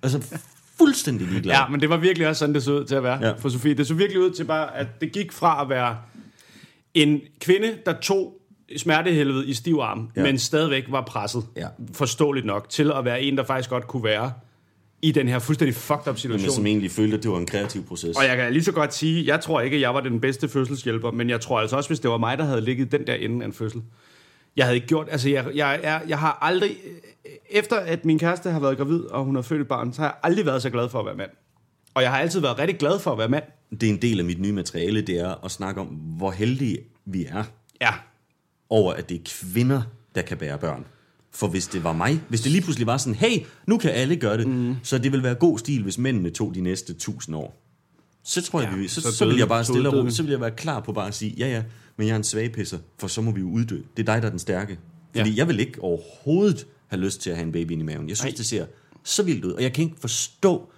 Altså fuldstændig ligeglad. ja, men det var virkelig også sådan, det så ud til at være Ja. ja. for Sofie. Det så virkelig ud til bare, at det gik fra at være en kvinde, der tog smertehelvede i stiv arm, Ja. men stadigvæk var presset, Ja. forståeligt nok, til at være en, der faktisk godt kunne være i den her fuldstændig fucked up Men situation. som egentlig følte, at det var en kreativ proces. Og jeg kan lige så godt sige, jeg tror ikke, at jeg var den bedste fødselshjælper, men jeg tror altså også, hvis det var mig, der havde ligget den der ende af en fødsel. Jeg havde ikke gjort, altså jeg, jeg, jeg, jeg har aldrig, efter at min kæreste har været gravid, og hun har født et barn, så har jeg aldrig været så glad for at være mand. Og jeg har altid været rigtig glad for at være mand. det er en del af mit nye materiale, det er at snakke om, hvor heldige vi er Ja, over, at det er kvinder, der kan bære børn. For hvis det var mig, hvis det lige pludselig var sådan, hey, nu kan alle gøre det, mm. så det vil være god stil, hvis mændene tog de næste tusind år. Så tror jeg, Ja, vi, så, så så, vil jeg bare stille og roligt, så vil jeg være klar på bare at sige, ja ja, men jeg er en svagpisser, for så må vi jo uddø. Det er dig, der er den stærke. Fordi Ja. jeg vil ikke overhovedet have lyst til at have en baby ind i maven. Jeg synes, Nej. det ser så vildt ud, og jeg kan ikke forstå,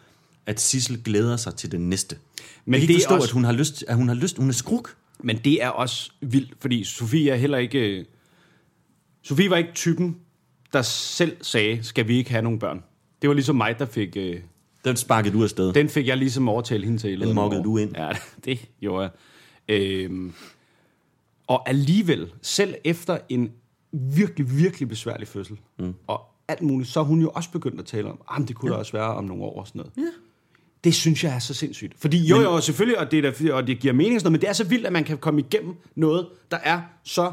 at Sissel glæder sig til den næste. Men jeg kan ikke forstå, også- at hun har lyst, at hun har lyst, hun er skruk. Men det er også vildt, fordi Sofie er heller ikke... Sofie var ikke typen, der selv sagde, skal vi ikke have nogen børn. Det var ligesom mig, der fik... Øh, Den sparkede du afsted. Den fik jeg ligesom overtalt hende til. af mokkede du ind. Ja, det gjorde jeg. Øhm, og alligevel, selv efter en virkelig, virkelig besværlig fødsel, mm. og alt muligt, så er hun jo også begyndt at tale om, at det kunne ja. da også være om nogle år og sådan noget. Ja. Det synes jeg er så sindssygt. Fordi jo, jo, selvfølgelig, og det, er og det giver mening sådan noget, men det er så vildt, at man kan komme igennem noget, der er så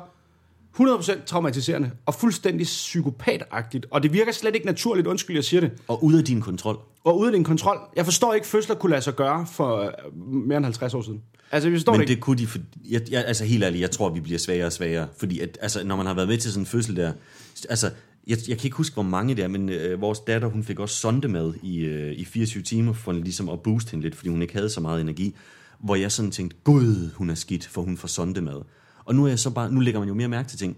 100% traumatiserende og fuldstændig psykopatagtigt. Og det virker slet ikke naturligt, undskyld, jeg siger det, Og ude af din kontrol. og uden en kontrol. Jeg forstår ikke, fødsler kunne lade sig gøre for øh, mere end 50 år siden. Altså, jeg forstår Men det ikke. det kunne de, for, jeg, jeg, altså helt ærligt, jeg tror, vi bliver svagere og svagere, fordi at, altså, når man har været med til sådan en fødsel der, altså, jeg, jeg kan ikke huske, hvor mange det er, men øh, vores datter, hun fik også sondemad i, øh, i 24 timer, for ligesom at booste hende lidt, fordi hun ikke havde så meget energi, hvor jeg sådan tænkte, gud, hun er skidt, for hun får sondemad. Og nu er jeg så bare, nu lægger man jo mere mærke til ting.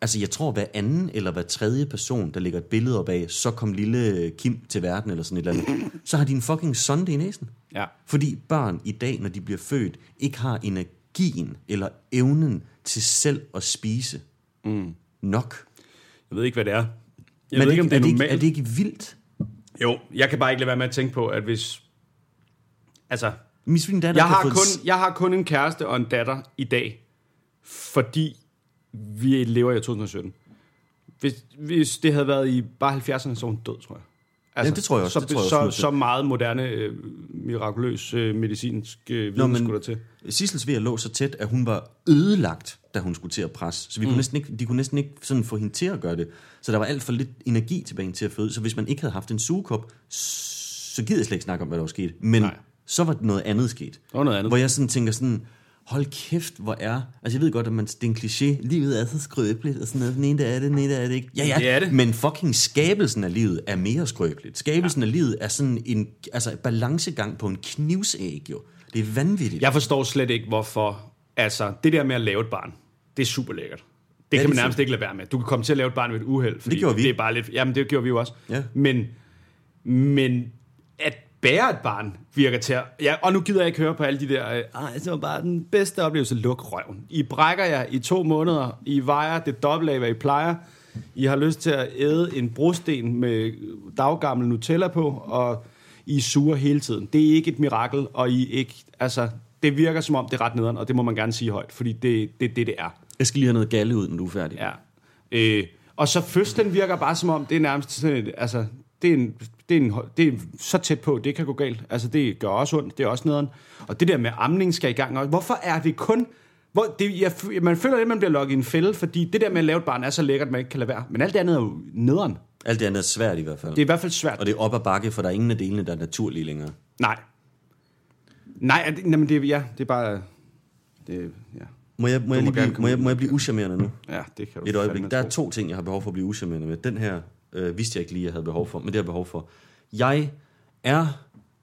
Altså, jeg tror, hver anden eller hver tredje person, der lægger et billede op af, så kom lille Kim til verden, eller sådan et eller andet, så har de en fucking sonde i næsen. Ja. Fordi børn i dag, når de bliver født, ikke har energien eller evnen til selv at spise mm. nok. Jeg ved ikke, hvad det er. Jeg Men ved ikke, om det er, er, det ikke, normalt. er det ikke vildt? Jo, jeg kan bare ikke lade være med at tænke på, at hvis... Altså, Min svin datter jeg har, kun, jeg har kun en kæreste og en datter i dag, fordi vi lever i 2017. Hvis, hvis det havde været i bare 70'erne, så var hun død, tror jeg. Altså, Ja, det tror jeg også. Så, Det tror jeg også, så, så meget moderne, øh, mirakuløs øh, medicinsk øh, Nå, viden men- skulle der til. Sissels ved lå så tæt, at hun var ødelagt, da hun skulle til at presse. Så vi kunne næsten ikke, de kunne næsten ikke sådan få hende til at gøre det. Så der var alt for lidt energi tilbage til at føde. Så hvis man ikke havde haft en sugekop, så gider jeg slet ikke snakke om, hvad der var sket. Men. Nej. så var noget andet sket. Der var noget andet. Hvor jeg sådan tænker sådan, hold kæft, hvor er... Altså jeg ved godt, at man, det er en kliché. Livet er så skrøbeligt og sådan noget. Den ene der er det, den ene der er det ikke. Ja, ja. Det er det. Men fucking skabelsen af livet er mere skrøbeligt. Skabelsen ja. af livet er sådan en altså, balancegang på en knivsæg, jo. Det er vanvittigt. Jeg forstår slet ikke, hvorfor... Altså, det der med at lave et barn, det er super lækkert. Det Ja, kan det man nærmest ikke lade være med. Du kan komme til at lave et barn ved et uheld. fordi gjorde vi. Det er bare lidt... Jamen, det gjorde vi jo også. Ja. Men, men bære et barn virker til at... Ja, og nu gider jeg ikke høre på alle de der... øh, det var bare den bedste oplevelse. Luk røven. I brækker jer i to måneder. I vejer det dobbelt af, hvad I plejer. I har lyst til at æde en brosten med daggammel Nutella på, og I suger hele tiden. Det er ikke et mirakel, og I ikke... Altså, det virker som om, det er ret nederen, og det må man gerne sige højt, fordi det er det, det, det er. Jeg skal lige have noget galle ud, når du er færdig. Ja. Øh, og så fødslen virker bare som om, det er nærmest sådan et, altså, det er, en, det, er en, det er så tæt på, det kan gå galt. Altså, det gør også ondt, det er også nederen. Og det der med amning skal i gang. Og hvorfor er det kun... Hvor det, jeg, man føler lidt, man bliver lukket i en fælde, fordi det der med at lave et barn er så lækkert, man ikke kan lade være. Men alt det andet er jo nederen. Alt det andet er svært i hvert fald. Det er i hvert fald svært. Og det er op ad bakke, for der er ingen af delene, der er naturlige længere. Nej. Nej, er det, nej, men det, er- ja, det er bare... Det, ja. Må jeg, må jeg, lige blive, må jeg, må jeg blive uschammerende nu? ja, det kan du Et øjeblik. Der er to ting, jeg har behov for at blive uschammerende med. Den her øh, vidste jeg ikke lige, jeg havde behov for, men det har behov for. Jeg er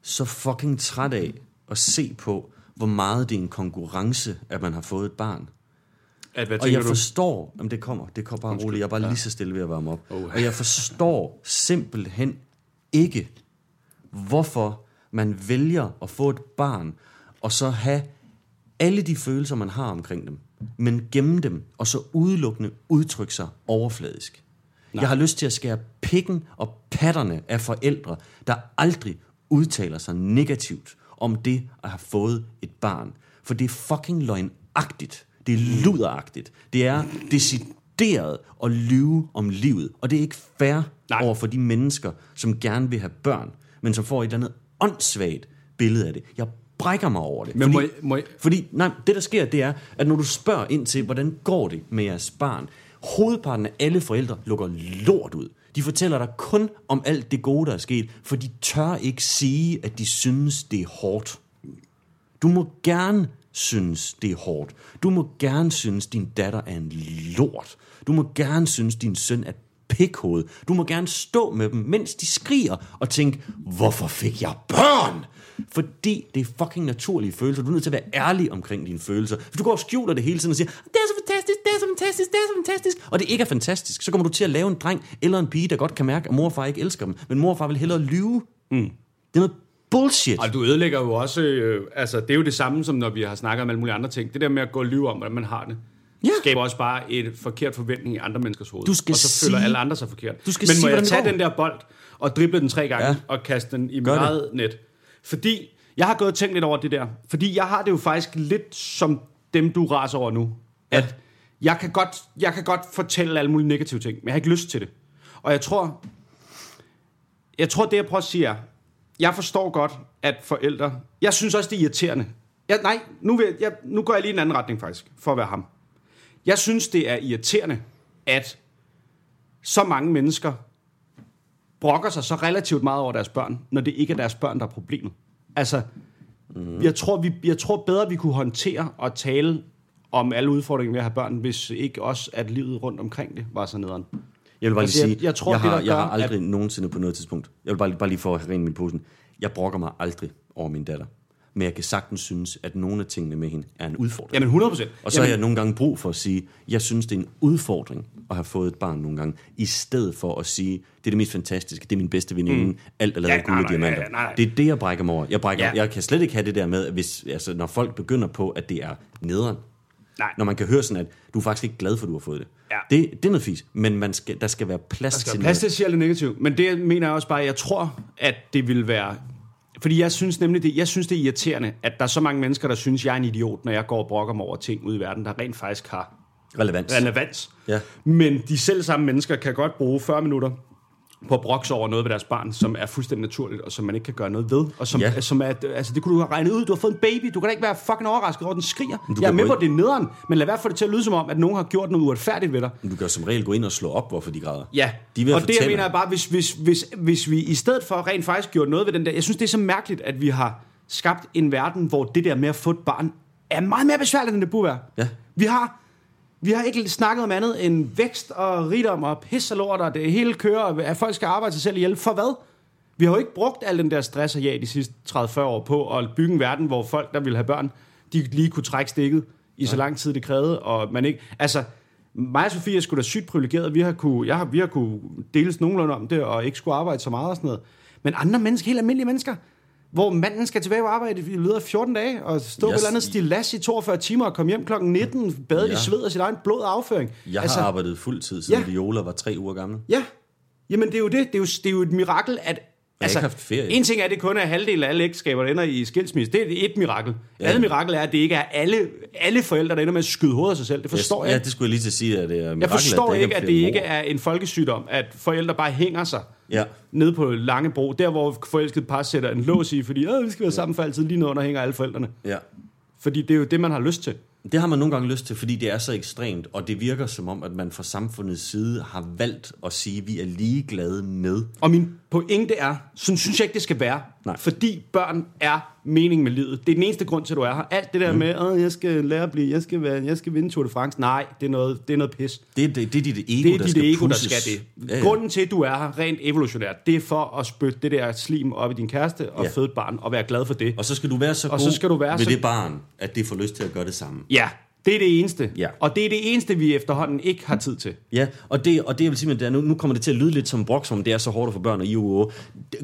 så fucking træt af at se på, hvor meget det er en konkurrence, at man har fået et barn. At, hvad Og jeg du? forstår, om det kommer, det kommer bare Undskyld. roligt, jeg er bare Ja. lige så stille ved at varme op. Oh. Og jeg forstår simpelthen ikke, hvorfor man vælger at få et barn, og så have alle de følelser, man har omkring dem, men gemme dem, og så udelukkende udtrykke sig overfladisk. Nej. Jeg har lyst til at skære pikken og patterne af forældre, der aldrig udtaler sig negativt om det at have fået et barn. For det er fucking løgnagtigt. Det er luderagtigt. Det er decideret at lyve om livet. Og det er ikke fair Nej. Over for de mennesker, som gerne vil have børn, men som får et eller andet åndssvagt billede af det. Jeg brækker mig over det. Men må jeg- må jeg- fordi nej, det der sker, det er, at når du spørger ind til, hvordan går det med jeres barn, hovedparten af alle forældre lukker lort ud. De fortæller dig kun om alt det gode, der er sket, for de tør ikke sige, at de synes, det er hårdt. Du må gerne synes, det er hårdt. Du må gerne synes, din datter er en lort. Du må gerne synes, din søn er et pikhoved. Du må gerne stå med dem, mens de skriger, og tænke, hvorfor fik jeg børn? Fordi det er fucking naturlige følelser. Du er nødt til at være ærlig omkring dine følelser. Hvis du går og skjuler det hele tiden og siger, det fantastisk, det er så fantastisk, det er så fantastisk, og det ikke er fantastisk, så kommer du til at lave en dreng eller en pige, der godt kan mærke, at mor og far ikke elsker dem, men mor og far vil hellere lyve. Mm. Det er noget bullshit. Og du ødelægger jo også, øh, altså det er jo det samme, som når vi har snakket om alle mulige andre ting. Det der med at gå og lyve om, hvordan man har det, Ja. skaber også bare et forkert forventning i andre menneskers hoved. Du skal og så føler sige- alle andre sig forkert. Du skal Men sige, må jeg hvordan det tage går. den der bold og drible den tre gange ja. Og kaste den i mit Gør eget net? Fordi jeg har gået og tænkt lidt over det der. Fordi jeg har det jo faktisk lidt som dem, du raser over nu. At jeg kan, godt, jeg kan godt fortælle alle mulige negative ting, men jeg har ikke lyst til det. Og jeg tror, jeg tror, det jeg prøver at sige er, jeg forstår godt, at forældre... Jeg synes også, det er irriterende. Jeg, nej, nu, vil, jeg, nu går jeg lige i en anden retning faktisk, for at være ham. Jeg synes, det er irriterende, at så mange mennesker brokker sig så relativt meget over deres børn, når det ikke er deres børn, der er problemet. Altså, mm. jeg, tror, vi, jeg tror bedre, vi kunne håndtere og tale om alle udfordringer ved at have børn, hvis ikke også, at livet rundt omkring det var så nederen. Jeg vil bare lige Altså, jeg- sige, jeg tror, jeg det, har, der jeg har gør, aldrig at... nogensinde på noget tidspunkt, jeg vil bare, bare lige få rent min posen, jeg brokker mig aldrig over min datter. men jeg kan sagtens synes, at nogle af tingene med hende er en udfordring. Jamen 100 procent. Og så har jeg nogle gange brug for at sige, jeg synes, det er en udfordring at have fået et barn nogle gange, i stedet for at sige, det er det mest fantastiske, det er min bedste veninde, mm. alt er lavet Ja, af guld og diamanter. nej. Det er det, jeg brækker mig over. Jeg, brækker, Ja. jeg kan slet ikke have det der med, hvis, altså, når folk begynder på, at det er nederen. Nej. Når man kan høre sådan, at du er faktisk ikke glad for, at du har fået det. Ja. Det, det er noget fisk, men man skal, der skal være plads Der skal til plads noget. til at det negativt. Men det mener jeg også bare, jeg tror, at det vil være... Fordi jeg synes nemlig, det, jeg synes, det er irriterende, at der er så mange mennesker, der synes, jeg er en idiot, når jeg går og brokker mig over ting ude i verden, der rent faktisk har Relevans. relevans. Ja. Men de selv samme mennesker kan godt bruge 40 minutter på at brokse over noget ved deres barn, som er fuldstændig naturligt, og som man ikke kan gøre noget ved. Og som, Ja. som er, altså, det kunne du have regnet ud. Du har fået en baby. Du kan da ikke være fucking overrasket over, at den skriger. du Jeg er med på, det er nederen, men lad være få det til at lyde som om, at nogen har gjort noget uretfærdigt ved dig. Du kan som regel gå ind og slå op, hvorfor de græder. Ja, De at og det jeg mener jeg bare, hvis, hvis, hvis, hvis vi i stedet for rent faktisk gjorde noget ved den der, jeg synes det er så mærkeligt, at vi har skabt en verden, hvor det der med at få et barn er meget mere besværligt, end det burde være. Ja. Vi har, vi har ikke snakket om andet end vækst og rigdom og pis og lort, og det hele kører, at folk skal arbejde sig selv ihjel. For hvad? Vi har jo ikke brugt al den der stress og ja de sidste 30-40 år på at bygge en verden, hvor folk, der ville have børn, de lige kunne trække stikket i så lang tid, det krævede, og man ikke... Altså, mig og Sofie er sgu da sygt privilegeret. Vi har kunne, jeg har, vi har kunne deles nogenlunde om det, og ikke skulle arbejde så meget og sådan noget. Men andre mennesker, helt almindelige mennesker, hvor manden skal tilbage på arbejde i løbet af 14 dage, og stå yes. Jeg- et eller andet stilas i 42 timer, og komme hjem klokken 19, bade ja. I sved og sit egen blod og afføring. Jeg har arbejdet fuld tid, siden ja. Viola var tre uger gammel. Ja, jamen det er jo det. Det er jo, det er jo et mirakel, at... Altså, ikke haft ferie. en ting er, at det kun er halvdelen af alle ægteskaber, der ender i skilsmisse. Det er et mirakel. Ja. Andet mirakel er, at det ikke er alle, alle forældre, der ender med at skyde hovedet af sig selv. Det forstår jeg, Ja, ikke. det skulle jeg lige til at sige, at det er Jeg mirakel, forstår at ikke, at det ikke er en folkesygdom, at forældre bare hænger sig Ja. nede på Langebro, der hvor forelsket par sætter en lås i, fordi vi skal være sammen for altid, lige nede under hænger alle forældrene. Ja. Fordi det er jo det, man har lyst til. Det har man nogle gange lyst til, fordi det er så ekstremt, og det virker som om, at man fra samfundets side har valgt at sige, at vi er ligeglade med. Og min pointe er, sådan synes jeg ikke, det skal være. Nej. Fordi børn er mening med livet. Det er den eneste grund til, at du er her. Alt det der mm. med, at jeg skal lære at blive, jeg skal, være, jeg skal vinde Tour de France. Nej, det er noget, det er noget pis. Det, er- det, det er dit ego, Det er der dit skal ego, der skal det. Ja, ja. Grunden til, at du er her rent evolutionært, det er for at spytte det der slim op i din kæreste og Ja. føde barn og være glad for det. Og så skal du være så Og god så skal du være ved så- det barn, at det får lyst til at gøre det samme. Ja, det er det eneste. Ja. Og det er det eneste, vi efterhånden ikke har tid til. Ja, og det, og det jeg vil sige, det er, nu, nu kommer det til at lyde lidt som brok, som det er så hårdt få børn og IUO.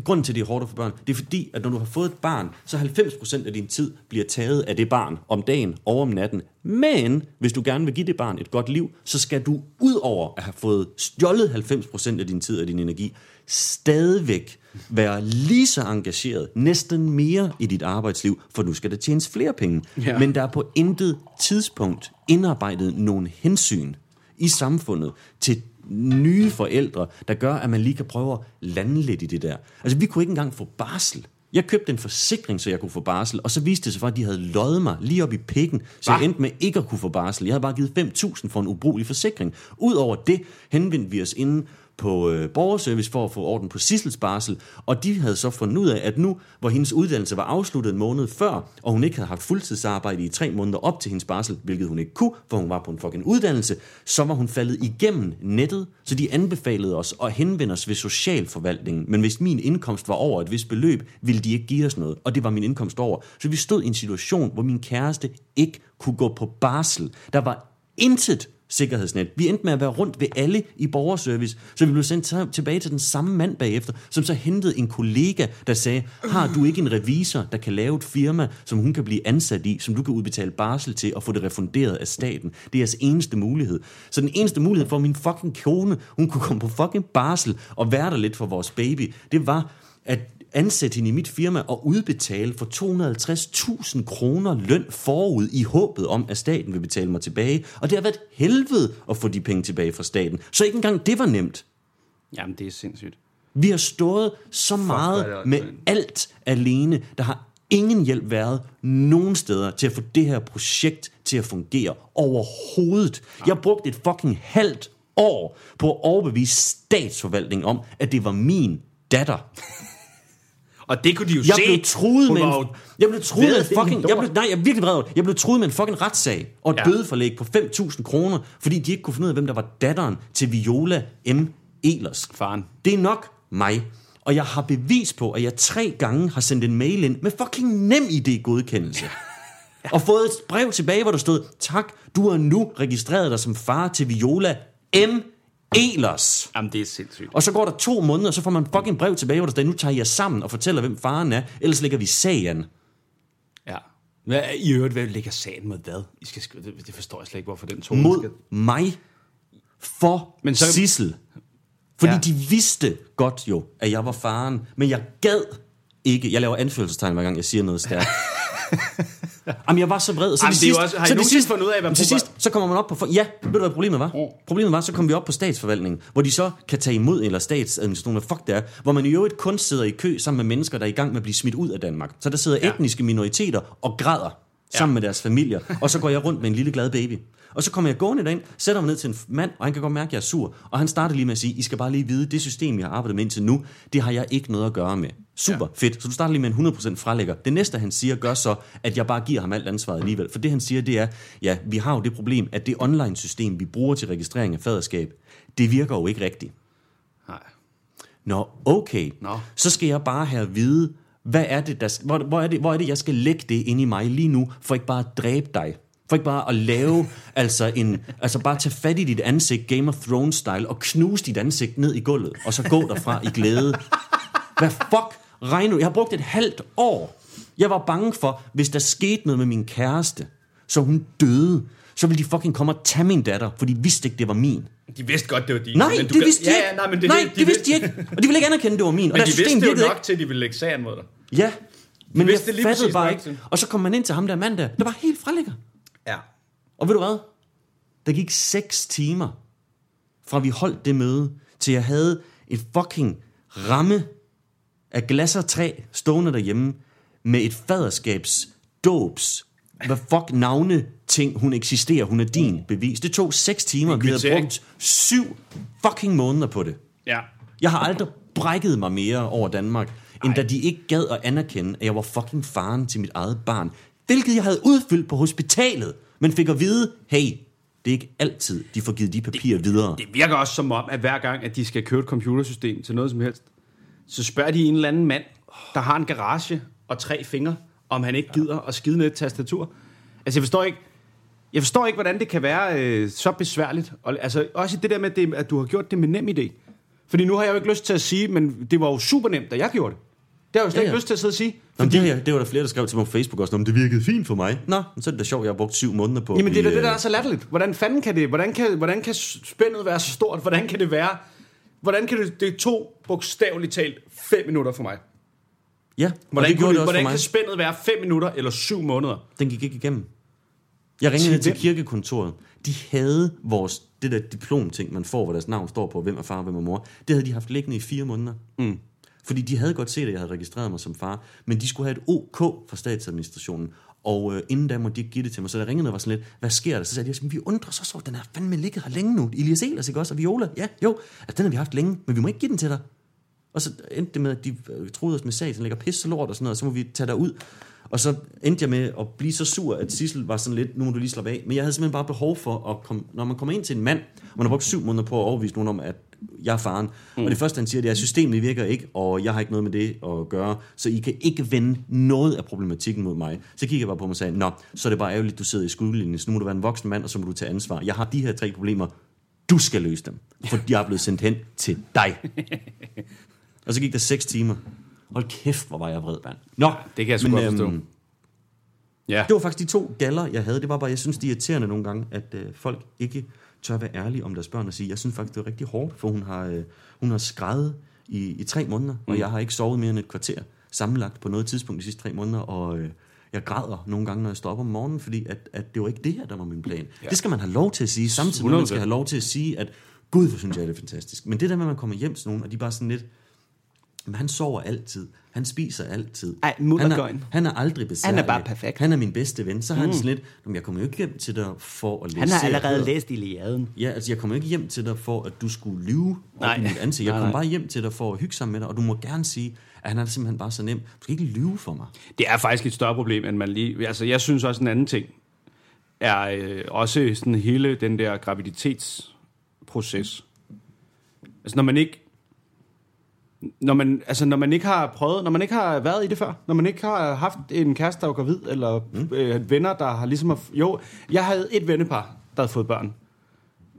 Grunden til, at det er hårdt få børn, det er fordi, at når du har fået et barn, så 90% af din tid bliver taget af det barn om dagen og om natten. Men hvis du gerne vil give det barn et godt liv, så skal du ud over at have fået stjålet 90% af din tid og din energi, stadigvæk være lige så engageret, næsten mere i dit arbejdsliv, for nu skal der tjenes flere penge. Ja. Men der er på intet tidspunkt indarbejdet nogle hensyn i samfundet til nye forældre, der gør, at man lige kan prøve at lande lidt i det der. Altså, vi kunne ikke engang få barsel. Jeg købte en forsikring, så jeg kunne få barsel, og så viste det sig for, at de havde løjet mig lige op i pikken, så jeg Hva? endte med ikke at kunne få barsel. Jeg havde bare givet 5.000 for en ubrugelig forsikring. Udover det henvendte vi os inde på øh, borgerservice for at få orden på Sissels barsel, og de havde så fundet ud af, at nu, hvor hendes uddannelse var afsluttet en måned før, og hun ikke havde haft fuldtidsarbejde i tre måneder op til hendes barsel, hvilket hun ikke kunne, for hun var på en fucking uddannelse, så var hun faldet igennem nettet, så de anbefalede os at henvende os ved socialforvaltningen, men hvis min indkomst var over et vist beløb, ville de ikke give os noget, og det var min indkomst over. Så vi stod i en situation, hvor min kæreste ikke kunne gå på barsel. Der var intet sikkerhedsnet. Vi endte med at være rundt ved alle i borgerservice, så vi blev sendt tilbage til den samme mand bagefter, som så hentede en kollega, der sagde, har du ikke en revisor, der kan lave et firma, som hun kan blive ansat i, som du kan udbetale barsel til og få det refunderet af staten. Det er jeres eneste mulighed. Så den eneste mulighed for, min fucking kone, hun kunne komme på fucking barsel og være der lidt for vores baby, det var, at ansætte hende i mit firma og udbetale for 250.000 kroner løn forud i håbet om, at staten vil betale mig tilbage. Og det har været et helvede at få de penge tilbage fra staten. Så ikke engang det var nemt. Jamen, det er sindssygt. Vi har stået så hvor meget det med alt alene. Der har ingen hjælp været nogen steder til at få det her projekt til at fungere overhovedet. Jeg brugte et fucking halvt år på at overbevise statsforvaltningen om, at det var min datter. Og det kunne de jo Jeg se. blev truet med en, jeg blev truet med en fucking, jeg blev, nej, jeg er virkelig vred. Jeg blev truet med en fucking retssag og et Ja. ja. bødeforlæg på 5.000 kroner, fordi de ikke kunne finde ud af, hvem der var datteren til Viola M. Elers. Faren. Det er nok mig. Og jeg har bevis på, at jeg tre gange har sendt en mail ind med fucking nem ID-godkendelse. og fået et brev tilbage, hvor der stod, tak, du har nu registreret dig som far til Viola M. Elers. Jamen, det er sindssygt. Og så går der to måneder, og så får man fucking brev tilbage, hvor der står, nu tager jeg sammen og fortæller, hvem faren er, ellers lægger vi sagen. Ja. Hvad, I øvrigt, hvad ligger sagen med hvad? I skal, det, forstår jeg slet ikke, hvorfor den tone Mod skal... mig for Men så-. Sissel. Fordi ja. de vidste godt jo, at jeg var faren, men jeg gad ikke. Jeg laver anførselstegn, hver gang jeg siger noget stærkt. Jamen, jeg var så vred. Så Jamen, det også- har I så nogensinde sidste, fundet ud af, hvad til sidst, så kommer man op på... Ja, ved du, hvad problemet var? Problemet var, så kom vi op på statsforvaltningen, hvor de så kan tage imod, eller statsadministrationen, fuck det er, hvor man i øvrigt kun sidder i kø sammen med mennesker, der er i gang med at blive smidt ud af Danmark. Så der sidder ja. etniske minoriteter og græder sammen med deres familier, og så går jeg rundt med en lille glad baby. Og så kommer jeg gående derind, sætter mig ned til en mand, og han kan godt mærke, at jeg er sur. Og han starter lige med at sige, I skal bare lige vide, det system, jeg har arbejdet med indtil nu, det har jeg ikke noget at gøre med. Super, ja. fedt. Så du starter lige med en 100% frelægger. Det næste, han siger, gør så, at jeg bare giver ham alt ansvaret alligevel. For det, han siger, det er, ja, vi har jo det problem, at det online-system, vi bruger til registrering af faderskab, det virker jo ikke rigtigt. Nej. Nå, okay. Nå. Så skal jeg bare have at vide, hvad er det, der, hvor, hvor, er det, hvor er det, jeg skal lægge det ind i mig lige nu, for ikke bare at dræbe dig. For ikke bare at lave, altså, en, altså bare tage fat i dit ansigt, Game of Thrones-style, og knuse dit ansigt ned i gulvet, og så gå derfra i glæde. Hvad fuck regner du? Jeg har brugt et halvt år. Jeg var bange for, hvis der skete noget med min kæreste, så hun døde, så ville de fucking komme og tage min datter, for de vidste ikke, det var min. De vidste godt, det var din. Nej, men det kan- vidste de ja, ikke. Ja, nej, men det, nej, det, det vidste de ikke. Og de ville ikke anerkende, det var min. Og Men de vidste det jo nok til, at de ville lægge sagen mod dig. Ja, men jeg det lige fattede bare ikke. Og så kom man ind til ham der mand der, der var helt frelægger. Ja. Og ved du hvad? Der gik seks timer, fra vi holdt det møde, til jeg havde et fucking ramme af glas og træ stående derhjemme, med et faderskabs, dåbs, hvad fuck navne ting, hun eksisterer, hun er din bevis. Det tog seks timer, vi havde kvittering. brugt syv fucking måneder på det. Ja. Jeg har aldrig brækket mig mere over Danmark, end da de ikke gad at anerkende, at jeg var fucking faren til mit eget barn. Hvilket jeg havde udfyldt på hospitalet, men fik at vide, hey, det er ikke altid, de får givet de papirer videre. Det virker også som om, at hver gang, at de skal købe et computersystem til noget som helst, så spørger de en eller anden mand, der har en garage og tre fingre, om han ikke gider at skide med et tastatur. Altså, jeg forstår ikke, jeg forstår ikke, hvordan det kan være øh, så besværligt. Og, altså, også det der med, det, at du har gjort det med nem idé. Fordi nu har jeg jo ikke lyst til at sige, men det var jo super nemt, da jeg gjorde det. Det har jeg jo slet Ja, ikke ja. lyst til at sidde og sige. Fordi... Det, her, det var der flere, der skrev til mig på Facebook også, om det virkede fint for mig. Nå, men så er det da sjovt, jeg har brugt syv måneder på Jamen, det er det, der øh, er så latterligt. Hvordan fanden kan det, hvordan kan, hvordan kan spændet være så stort? Hvordan kan det være, hvordan kan det, det to bogstaveligt talt fem minutter for mig? Ja, Hvordan, det kunne, det også hvordan kan spændet være fem minutter eller syv måneder? Den gik ikke igennem. Jeg ringede Til kirkekontoret. De havde vores, det der diplomting, man får, hvor deres navn står på, hvem er far hvem er mor. Det havde de haft liggende i fire måneder. Mm. Fordi de havde godt set, at jeg havde registreret mig som far, men de skulle have et OK fra statsadministrationen. Og øh, inden da måtte de ikke give det til mig, så jeg ringede og var sådan lidt, hvad sker der? Så sagde de, "Jamen, vi undrer os så, den er fandme ligget her længe nu. Elias Elers, ikke også? Og Viola, ja, jo. Altså, den har vi haft længe, men vi må ikke give den til dig. Og så endte det med, at de øh, troede os med sag, den ligger pisse lort og sådan noget, og så må vi tage dig ud. Og så endte jeg med at blive så sur, at Sissel var sådan lidt, nu må du lige slappe af. Men jeg havde simpelthen bare behov for at komme, når man kommer ind til en mand, og man har brugt syv måneder på at overbevise nogen om, at jeg er faren. Mm. Og det første, han siger, det er, at systemet virker ikke, og jeg har ikke noget med det at gøre, så I kan ikke vende noget af problematikken mod mig. Så kigger jeg bare på mig og sagde, nå, så er det bare ærgerligt, du sidder i skudlinjen, så nu må du være en voksen mand, og så må du tage ansvar. Jeg har de her tre problemer, du skal løse dem, for jeg er blevet sendt hen til dig. Og så gik der seks timer. Hold kæft, hvor var jeg vred, mand. Nå, det kan jeg sgu godt forstå. Ja. det var faktisk de to galler, jeg havde. Det var bare, jeg synes, det er irriterende nogle gange, at øh, folk ikke tør være ærlige om deres børn og sige, jeg synes faktisk, det er rigtig hårdt, for hun har, øh, hun har skrevet i, i tre måneder, mm. og jeg har ikke sovet mere end et kvarter sammenlagt på noget tidspunkt de sidste tre måneder, og øh, jeg græder nogle gange, når jeg står op om morgenen, fordi at, at det var ikke det her, der var min plan. Ja. Det skal man have lov til at sige, samtidig med, at man skal 100%. have lov til at sige, at gud, hvor synes jeg, det er fantastisk. Men det der med, at man kommer hjem til nogen, og de bare sådan lidt, men han sover altid. Han spiser altid. Ej, han, er, han er aldrig besærlig. Han er bare perfekt. Han er min bedste ven. Så har mm. han sådan lidt, "Jamen, jeg kommer jo ikke hjem til dig for at læse Han har allerede Hør." læst Iliaden. Ja, altså jeg kommer ikke hjem til dig for, at du skulle lyve Nej. op i mit ansigt. Jeg kommer bare hjem til dig for at hygge sammen med dig, og du må gerne sige, at han er simpelthen bare så nem. Du skal ikke lyve for mig. Det er faktisk et større problem, end man lige... Altså, jeg synes også en anden ting er øh, også sådan hele den der graviditetsproces. Altså, når man ikke... Når man, altså, når man ikke har prøvet, når man ikke har været i det før, når man ikke har haft en kæreste, der var gravid, eller mm. øh, venner, der har ligesom... Har, jo, jeg havde et vennepar, der havde fået børn.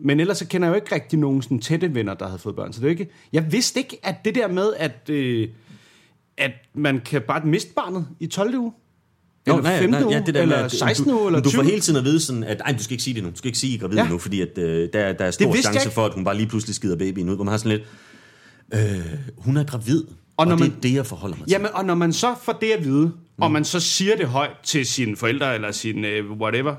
Men ellers så kender jeg jo ikke rigtig nogen sådan tætte venner, der havde fået børn. Så det er ikke, jeg vidste ikke, at det der med, at, øh, at man kan bare miste barnet i 12. uge, eller 15. uge, det der eller med, at 16. du, uge, eller Du 20. får hele tiden at vide sådan, at ej, du skal ikke sige det nu. Du skal ikke sige, at I er gravid Ja. nu, fordi at, øh, der, der er stor chance for, at hun bare lige pludselig skider babyen ud. Hvor man har sådan lidt, øh, hun er gravid, og, Og og når det er man- det, jeg forholder mig til. Jamen, og når man så får det at vide, mm. og man så siger det højt til sine forældre, eller sin øh, whatever,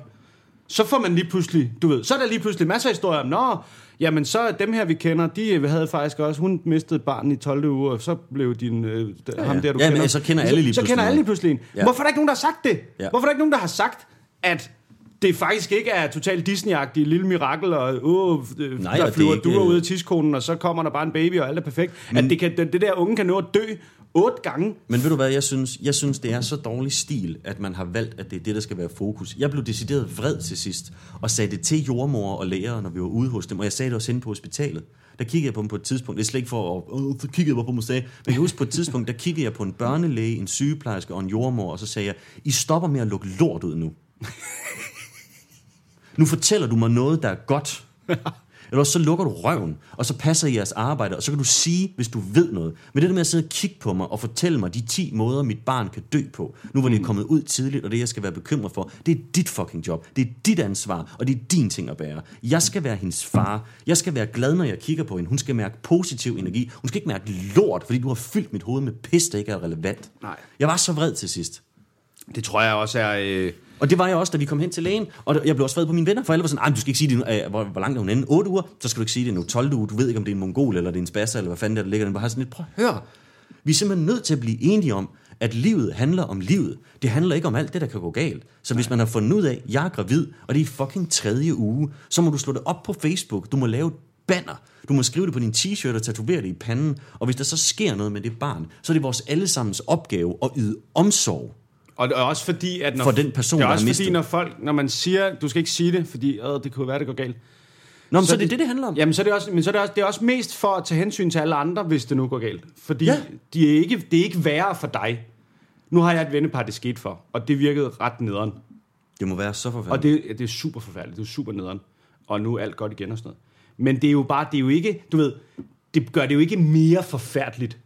så får man lige pludselig, du ved, så er der lige pludselig masser af historier om, nå, jamen så dem her, vi kender, de havde faktisk også, hun mistede et barn i 12. uge, og så blev din, øh, ja, ham der, du Ja, men kender. så kender alle lige så, så pludselig kender alle lige pludselig en. Ja. Hvorfor er der ikke nogen, der har sagt det? Ja. Hvorfor er der ikke nogen, der har sagt, at det faktisk ikke er totalt Disney-agtigt, lille mirakel, og uh, Nej, Nej, der flyver er duer ud af tidskonen, og så kommer der bare en baby, og alt er perfekt. Men, at det, kan, det, det der unge kan nå at dø otte gange, Men ved du hvad, jeg synes, jeg synes, det er så dårlig stil, at man har valgt, at det er det, der skal være fokus. Jeg blev decideret vred til sidst, og sagde det til jordmor og læger, når vi var ude hos dem, og jeg sagde det også inde på hospitalet. Der kiggede jeg på dem på et tidspunkt, det er slet ikke for at, øh, så kiggede jeg på dem og sagde, men jeg kan huske på et tidspunkt, der kiggede jeg på en børnelæge, en sygeplejerske og en jordmor, og så sagde jeg, I stopper med at lukke lort ud nu. Nu fortæller du mig noget, der er godt. Eller så lukker du røven, og så passer I jeres arbejde, og så kan du sige, hvis du ved noget. Men det der med at sidde og kigge på mig og fortælle mig de 10 måder, mit barn kan dø på, nu hvor det er kommet ud tidligt, og det jeg skal være bekymret for, det er dit fucking job. Det er dit ansvar, og det er din ting at bære. Jeg skal være hendes far. Jeg skal være glad, når jeg kigger på hende. Hun skal mærke positiv energi. Hun skal ikke mærke lort, fordi du har fyldt mit hoved med pis, der ikke er relevant. Nej. Jeg var så vred til sidst. Det tror jeg også er... Øh, og det var jeg også, da vi kom hen til lægen. Og jeg blev også vred på mine venner, for alle var sådan, du skal ikke sige det nu. Øh, Hvor, hvor langt er hun inde? 8 uger? Så skal du ikke sige det nu. 12 uger. Du ved ikke, om det er en mongol, eller det er en spasser, eller hvad fanden der, der ligger. Den bare sådan lidt, prøv at høre. Vi er simpelthen nødt til at blive enige om, at livet handler om livet. Det handler ikke om alt det, der kan gå galt. Så hvis man har fundet ud af, at jeg er gravid, og det er i fucking tredje uge, så må du slå det op på Facebook. Du må lave et banner. Du må skrive det på din t-shirt og tatovere det i panden. Og hvis der så sker noget med det barn, så er det vores allesammens opgave at yde omsorg. Og det er også fordi, at når, For den person, det er også fordi, mistet. når folk, når man siger, du skal ikke sige det, fordi øh, det kunne være, det går galt. Nå, men så, så det er det, det handler om. Jamen, så er det også, men så er det også, det er også mest for at tage hensyn til alle andre, hvis det nu går galt. Fordi Ja. de er ikke, det er ikke værre for dig. Nu har jeg et vennepar, det skete for, og det virkede ret nederen. Det må være så Og forfærdeligt. det, det er super forfærdeligt, det er super nederen. Og nu er alt godt igen og sådan noget. Men det er jo bare, det er jo ikke, du ved, det gør det jo ikke mere forfærdeligt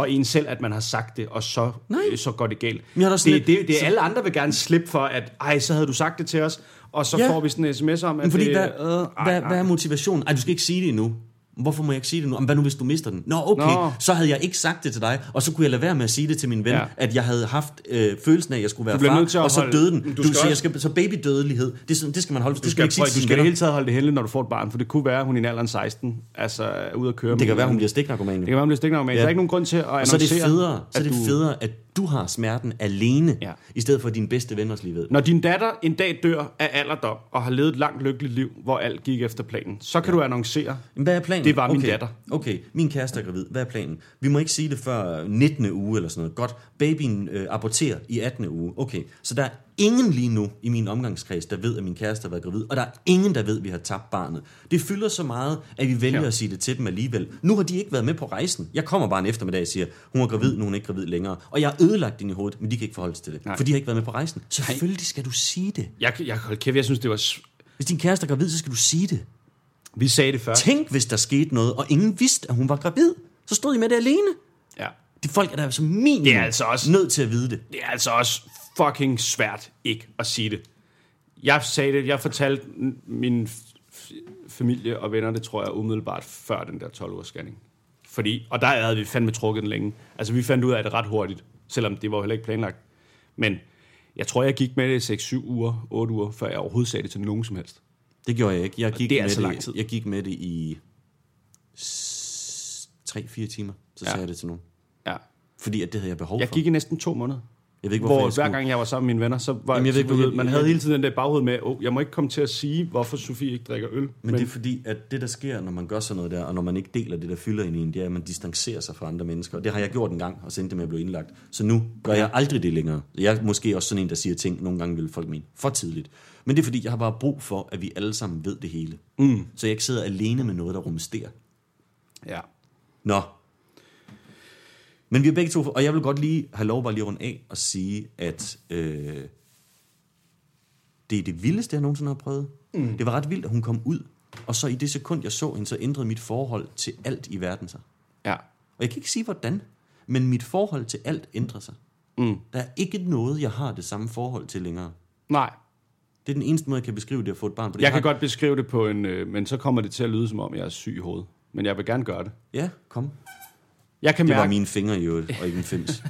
for en selv, at man har sagt det, og så, Nej. så går det galt. Jeg da Det, sådan det, lidt- det, det er alle andre vil gerne slippe for, at ej, så havde du sagt det til os, og så Ja. ja. får vi sådan en sms om, at Men fordi, det, hvad, øh, hvad, ej, hvad er motivationen? Ej, du skal ikke sige det endnu. Hvorfor må jeg ikke sige det nu? Jamen, hvad nu, hvis du mister den? Nå, okay, Nå. Så havde jeg ikke sagt det til dig, og så kunne jeg lade være med at sige det til min ven, ja. At jeg havde haft øh, følelsen af, at jeg skulle være Du far, at og så døde den. Du Du, skal så, jeg skal, så babydødelighed, det, det skal man holde, det Du skal, skal, ikke sige du skal det hele taget holde det heldigt, når du får et barn, for det kunne være, at hun i en alderen 16 altså, er ude at køre. Det kan være, hun bliver stiknarkoman. Det kan være, hun bliver med. Ja. Der er ikke nogen grund til at Og så er det annoncere, federe, så er at det du- federe, at du har smerten alene, Ja. i stedet for din bedste ven også lige ved. Når din datter en dag dør af alderdom, og har levet et langt lykkeligt liv, hvor alt gik efter planen, så kan ja. du annoncere, Men Hvad er planen? Det var min okay. datter. Okay, min kæreste er gravid. Hvad er planen? Vi må ikke sige det før 19. uge eller sådan noget. Godt, babyen øh, aborterer i 18. uge. Okay, så der er ingen lige nu i min omgangskreds, der ved, at min kæreste har været gravid, og der er ingen, der ved, at vi har tabt barnet. Det fylder så meget, at vi vælger ja. At sige det til dem alligevel. Nu har de ikke været med på rejsen. Jeg kommer bare en eftermiddag og siger, hun er gravid, nu er hun ikke gravid længere. Og jeg har ødelagt den i hovedet, men de kan ikke forholde sig til det, Nej. For de har ikke været med på rejsen. Selvfølgelig skal du sige det. jeg, jeg, hold kæft, jeg synes, det var... Hvis din kæreste er gravid, så skal du sige det. Vi sagde det før. Tænk, hvis der skete noget, og ingen vidste, at hun var gravid. Så stod I med det alene. Ja. De folk er der som minimum Det er altså også- nødt til at vide det. Det er altså også fucking svært ikke at sige det. Jeg sagde det, jeg fortalte min familie og venner, det tror jeg umiddelbart før den der 12 ugers scanning. Fordi, og der havde vi fandme trukket den længe. Altså vi fandt ud af det ret hurtigt, selvom det var heller ikke planlagt. Men jeg tror, jeg gik med det i 6-7 uger, 8 uger, før jeg overhovedet sagde det til nogen som helst. Det gjorde jeg ikke. Jeg gik, det er med, altså det, lang tid. jeg gik med det i 3-4 timer. Så Ja. sagde jeg det til nogen. Ja. Fordi at det havde jeg behov Jeg for. gik i næsten to måneder. Jeg ved ikke, hvorfor Hvor jeg skulle. hver gang jeg var sammen med mine venner, så var Jamen, jeg ved ikke, man jeg- havde hele tiden den der baghoved med, oh, jeg må ikke komme til at sige, hvorfor Sofie ikke drikker øl. Men, Men det er fordi, at det, der sker, når man gør sådan noget der, og når man ikke deler det, der fylder ind i en, det er, at man distancerer sig fra andre mennesker. Og det har jeg gjort en gang, og så endte det med at blive indlagt. Så nu gør jeg aldrig det længere. Jeg er måske også sådan en, der siger ting, nogle gange vil folk mene, for tidligt. Men det er fordi, jeg har bare brug for, at vi alle sammen ved det hele. Mm. Så jeg ikke sidder alene med noget, der rumsterer. Ja. Nå, Men vi er begge to, og jeg vil godt lige have lov bare lige rundt af og sige, at øh, det er det vildeste, jeg nogensinde har prøvet. Mm. Det var ret vildt, at hun kom ud, og så i det sekund, jeg så hende, så ændrede mit forhold til alt i verden sig. Ja. Og jeg kan ikke sige, hvordan, men mit forhold til alt ændrer sig. Mm. Der er ikke noget, jeg har det samme forhold til længere. Nej. Det er den eneste måde, jeg kan beskrive det at få et barn. Det Jeg kan har- godt beskrive det på en... Øh, men så kommer det til at lyde, som om jeg er syg i hovedet. Men jeg vil gerne gøre det. Ja, kom. Jeg kan Det var mærke, mine fingre i øvrigt, og ikke en fems.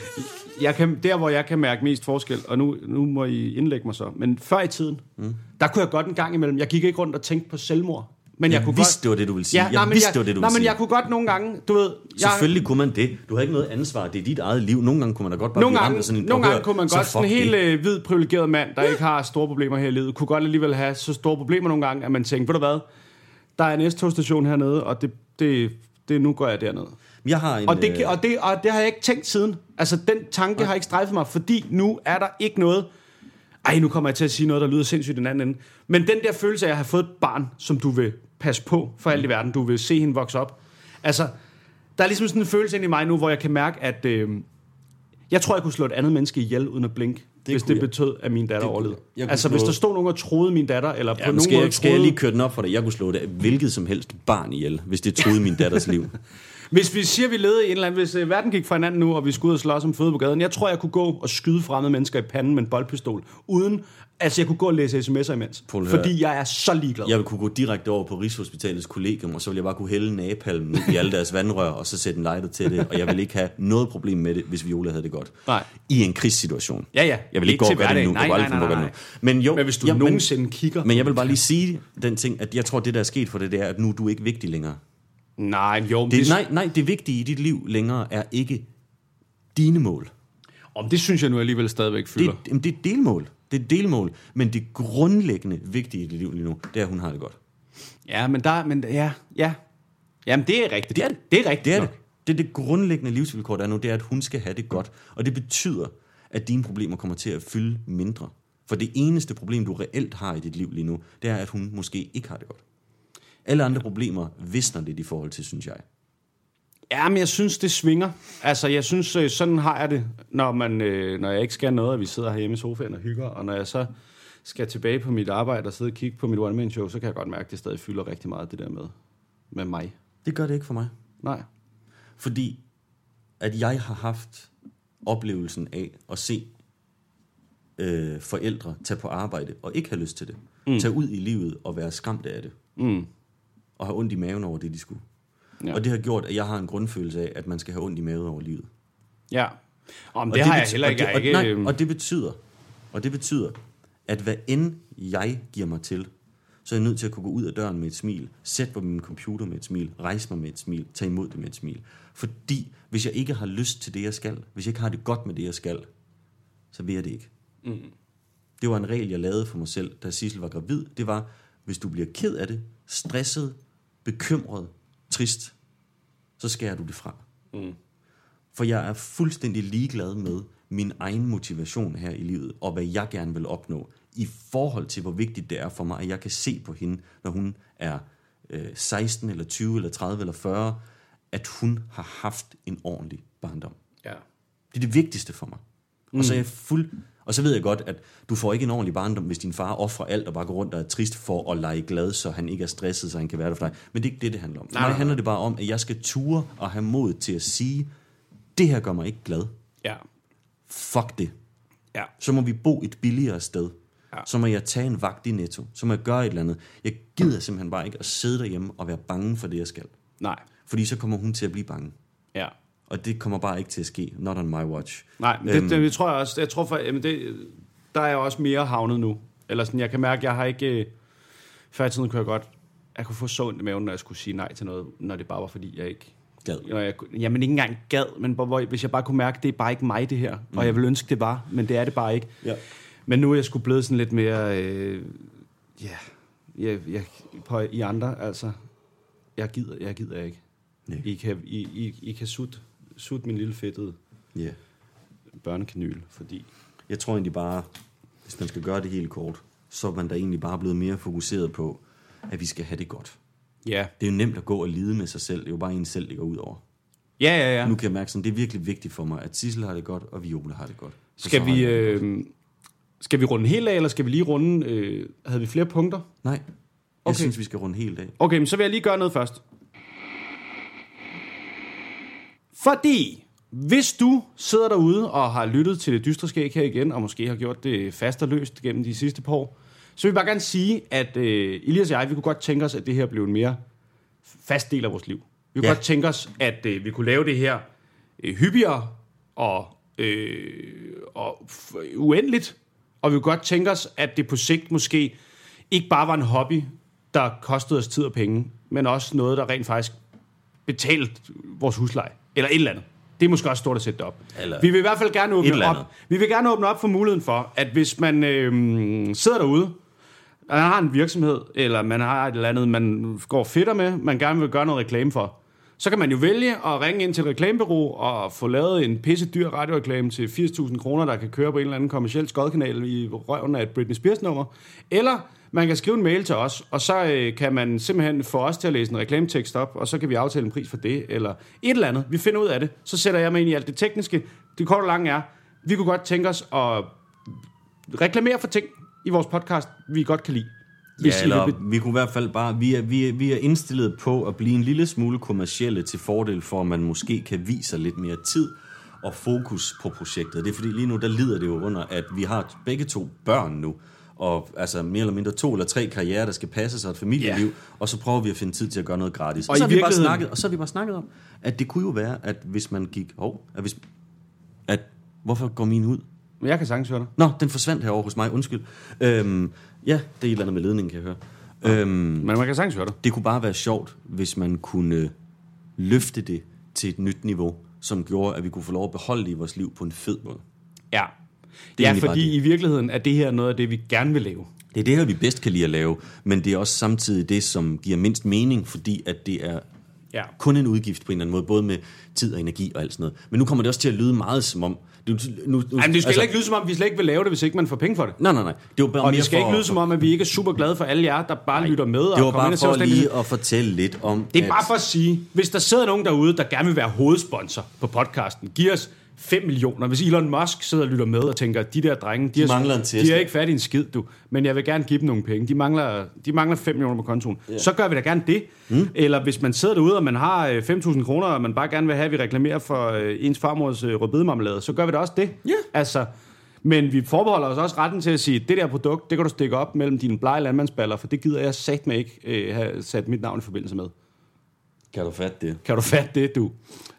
jeg kan, der, hvor jeg kan mærke mest forskel, og nu, nu må I indlægge mig så, men før i tiden, mm. der kunne jeg godt en gang imellem, jeg gik ikke rundt og tænkte på selvmord. Men jeg, Jeg kunne vidste, godt, det var det, du ville sige. Ja, Jeg nej, men vidste, jeg, det var det, du nej, ville men sige. jeg kunne godt nogle gange, du ved... Jeg, Selvfølgelig kunne man det. Du har ikke noget ansvar. Det er dit eget liv. Nogle gange kunne man da godt bare Nogle blive ramt gange, af sådan en nogle "Prøv at gange kunne man godt, sådan en helt det." øh, hvid, privilegeret mand, der ikke har store problemer her i livet, kunne godt alligevel have så store problemer nogle gange, at man tænker, ved du hvad, der er en S-togstation hernede, og det, det, det, nu går jeg derned. Jeg har en... Og det, øh, og, det, og det har jeg ikke tænkt siden. Altså, den tanke har ikke strejfet mig, fordi nu er der ikke noget... Ej, nu kommer jeg til at sige noget, der lyder sindssygt den anden ende. Men den der følelse af at have fået et barn, som du vil passe på for alt i verden, du vil se hende vokse op. Altså, der er ligesom sådan en følelse ind i mig nu, hvor jeg kan mærke, at... Øh, jeg tror, jeg kunne slå et andet menneske ihjel uden at blinke, det hvis det jeg. betød, at min datter overlevede. Altså, hvis der stod nogen og troede min datter, eller på Ja, men nogen skal, måde jeg, skal jeg troede... lige køre den op for dig? Jeg kunne slå det hvilket som helst barn ihjel, hvis det troede min datters liv. Hvis vi siger, at vi levede i en eller anden... Hvis øh, verden gik fra hinanden nu, og vi skulle ud og slås om føde på gaden, jeg tror, jeg kunne gå og skyde fremmede mennesker i panden med en boldpistol, uden... Altså, jeg kunne gå og læse sms'er imens. Prøv Fordi jeg er så ligeglad. Jeg ville kunne gå direkte over på Rigshospitalets kollegium, og så ville jeg bare kunne hælde napalm ud i alle deres vandrør, og så sætte en lighter til det. Og jeg ville ikke have noget problem med det, hvis Viola havde det godt. Nej. I en krigssituation. Ja, ja. Jeg vil ikke, Ikke gå og gøre det nu. hverdagen. Jeg Nej, nej, nej, nu. Men jo, Men hvis du ja, nogensinde kigger... Men jeg vil bare lige sige den ting, at jeg tror, det der er sket for det, det er, at nu er du ikke vigtig længere. Nej, jo, Det, det, nej, nej, det vigtige i dit liv længere er ikke dine mål. om det synes jeg nu alligevel stadigvæk Det, fylder. jamen, det er et delmål. Det er et delmål. Men det grundlæggende vigtige i dit liv lige nu, det er, at hun har det godt. Ja, men der... Men, ja, ja. Jamen, det er rigtigt. Det er det. Det er rigtigt Det er nok. det. Det er det grundlæggende livsvilkår, der er nu, det er, at hun skal have det godt. Og det betyder, at dine problemer kommer til at fylde mindre. For det eneste problem, du reelt har i dit liv lige nu, det er, at hun måske ikke har det godt. Alle andre problemer visner lidt i forhold til, synes jeg. Ja, men jeg synes, det svinger. Altså, jeg synes, øh, sådan har jeg det, når, man, øh, når jeg ikke skal noget, og vi sidder herhjemme i sofaen og hygger, og når jeg så skal tilbage på mit arbejde og sidde og kigge på mit one-man-show, så kan jeg godt mærke, at det stadig fylder rigtig meget, det der med, med mig. Det gør det ikke for mig. Nej. Fordi at jeg har haft oplevelsen af at se øh, forældre tage på arbejde og ikke have lyst til det. Mm. Tage ud i livet og være skræmte af det. Mm. Og have ondt i maven over det, de skulle. Ja. Og det har gjort, at jeg har en grundfølelse af, at man skal have ondt i maven over livet. Ja. Om Og det, har jeg heller og ikke. det, Jeg er og, ikke nej, og det betyder, og det betyder, at hvad end jeg giver mig til, så er jeg nødt til at kunne gå ud af døren med et smil, sætte på min computer med et smil, rejse mig med et smil, tage imod det med et smil. Fordi hvis jeg ikke har lyst til det, jeg skal, hvis jeg ikke har det godt med det, jeg skal, så vil jeg det ikke. Mm. Det var en regel, jeg lavede for mig selv, da Sissel var gravid. Det var, hvis du bliver ked af det, stresset, bekymret, trist, så skærer du det fra. Mm. For jeg er fuldstændig ligeglad med min egen motivation her i livet, og hvad jeg gerne vil opnå, i forhold til, hvor vigtigt det er for mig, at jeg kan se på hende, når hun er øh, 16 eller 20 eller 30 eller 40, at hun har haft en ordentlig barndom. Ja. Det er det vigtigste for mig. Mm. Og så er jeg fuld... Og så ved jeg godt, at du får ikke en ordentlig barndom, hvis din far offrer alt og bare går rundt og er trist for at lege glad, så han ikke er stresset, så han kan være der for dig. Men det er ikke det, det handler om. For mig handler det bare om, at jeg skal ture og have mod til at sige, det her gør mig ikke glad. Ja. Fuck det. Ja. Så må vi bo et billigere sted. Ja. Så må jeg tage en vagt i netto. Så må jeg gøre et eller andet. Jeg gider simpelthen bare ikke at sidde derhjemme og være bange for det, jeg skal. Nej. Fordi så kommer hun til at blive bange. Ja. Og det kommer bare ikke til at ske. Not on my watch. Nej, men det, det, det, tror jeg også. Jeg tror for, jamen det, der er jeg også mere havnet nu. Eller sådan, jeg kan mærke, jeg har ikke... øh, Før i tiden kunne jeg godt... Jeg kunne få så ondt i maven, når jeg skulle sige nej til noget, når det bare var fordi, jeg ikke... Gad. Når jeg, jamen ikke engang gad, men hvor, hvis jeg bare kunne mærke, det er bare ikke mig det her. Mm. Og jeg vil ønske, det var, men det er det bare ikke. Ja. Men nu er jeg sgu blevet sådan lidt mere... Øh, ja, jeg, jeg, på, i andre, altså... Jeg gider, jeg gider ikke. Nej. I kan, I, I, I kan sutte sut min lille fedtede Ja. børnekanyl, fordi... Jeg tror egentlig bare, hvis man skal gøre det helt kort, så er man da egentlig bare blevet mere fokuseret på, at vi skal have det godt. Ja, Det er jo nemt at gå og lide med sig selv. Det er jo bare en selv, det går ud over. Ja, ja, ja. Nu kan jeg mærke, sådan, det er virkelig vigtigt for mig, at Sissel har det godt, og Viola har det godt. For Skal vi, det godt. øh, skal vi runde helt af, eller skal vi lige runde... Øh, havde vi flere punkter? Nej, jeg okay. synes, vi skal runde helt af. Okay, men så vil jeg lige gøre noget først. Fordi, hvis du sidder derude og har lyttet til det dystre skæg her igen, og måske har gjort det fast og løst gennem de sidste par år, så vil jeg bare gerne sige, at øh, Elias og jeg, vi kunne godt tænke os, at det her blev en mere fast del af vores liv. Vi kunne Ja. godt tænke os, at øh, vi kunne lave det her øh, hyppigere og, øh, og uendeligt. Og vi kunne godt tænke os, at det på sigt måske ikke bare var en hobby, der kostede os tid og penge, men også noget, der rent faktisk betalte vores husleje. Eller et eller andet. Det er måske også stort at sætte det op. Eller vi vil i hvert fald gerne åbne op. Vi vil gerne åbne op for muligheden for, at hvis man øh, sidder derude, man har en virksomhed, eller man har et eller andet, man går fedter med, man gerne vil gøre noget reklame for, så kan man jo vælge at ringe ind til et reklamebureau og få lavet en pisse dyr radioreklame til 80.000 kroner, der kan køre på en eller anden kommersiel skodkanal i røven af et Britney Spears-nummer. Eller man kan skrive en mail til os, og så øh, kan man simpelthen få os til at læse en reklametekst op, og så kan vi aftale en pris for det, eller et eller andet. Vi finder ud af det. Så sætter jeg mig ind i alt det tekniske. Det korte og lange er, vi kunne godt tænke os at reklamere for ting i vores podcast, vi godt kan lide. Ja, vil eller be- vi kunne i hvert fald bare, vi er, vi, er, vi er indstillet på at blive en lille smule kommercielle til fordel for, at man måske kan vise sig lidt mere tid og fokus på projektet. Det er fordi lige nu, der lider det jo under, at vi har begge to børn nu, og altså mere eller mindre to eller tre karrierer, der skal passe sig et familieliv, Ja. og så prøver vi at finde tid til at gøre noget gratis. Og Og, så har vi bare snakket, og så har vi bare snakket om, at det kunne jo være, at hvis man gik, hov, at hvis, at, hvorfor går min ud? Men jeg kan sagtens høre dig. Nå, den forsvandt herovre hos mig, undskyld. Øhm, ja, det er et eller andet med ledningen, kan jeg høre. Øhm, Men man kan sagtens høre dig. det kunne bare være sjovt, hvis man kunne løfte det til et nyt niveau, som gjorde, at vi kunne få lov at beholde det i vores liv på en fed måde. Ja. Det er ja, bare fordi det. i virkeligheden er det her noget af det, vi gerne vil lave. Det er det her, vi bedst kan lide at lave, men det er også samtidig det, som giver mindst mening, fordi at det er Ja. kun en udgift på en eller anden måde, både med tid og energi og alt sådan noget. Men nu kommer det også til at lyde meget som om... Du, nu, nu, Ej, men det skal altså, ikke lyde som om, vi slet ikke vil lave det, hvis ikke man får penge for det. Nej, nej, nej. Det var bare Og det skal for, ikke lyde som om, at vi ikke er super glade for alle jer, der bare Nej, lytter med. og Det var bare og ser for lige at fortælle lidt om... Det er at- bare for at sige, hvis der sidder nogen derude, der gerne vil være hovedsponsor på podcasten, giv os 5 millioner. Hvis Elon Musk sidder og lytter med og tænker, de der drenge, de, De er, mangler en de Tesla." er ikke fat i en skid, du. Men jeg vil gerne give dem nogle penge. De mangler, de mangler 5 millioner på kontoen. Yeah. Så gør vi da gerne det. Mm. Eller hvis man sidder derude, og man har øh, 5.000 kroner, og man bare gerne vil have, at vi reklamerer for øh, ens farmors øh, rødbedemarmelade, så gør vi da også det. Ja. Altså, men vi forbeholder os også retten til at sige, det der produkt, det kan du stikke op mellem dine blege landmandsballer, for det gider jeg sat med ikke øh, have sat mit navn i forbindelse med. Kan du fatte det? Kan du fatte det, du?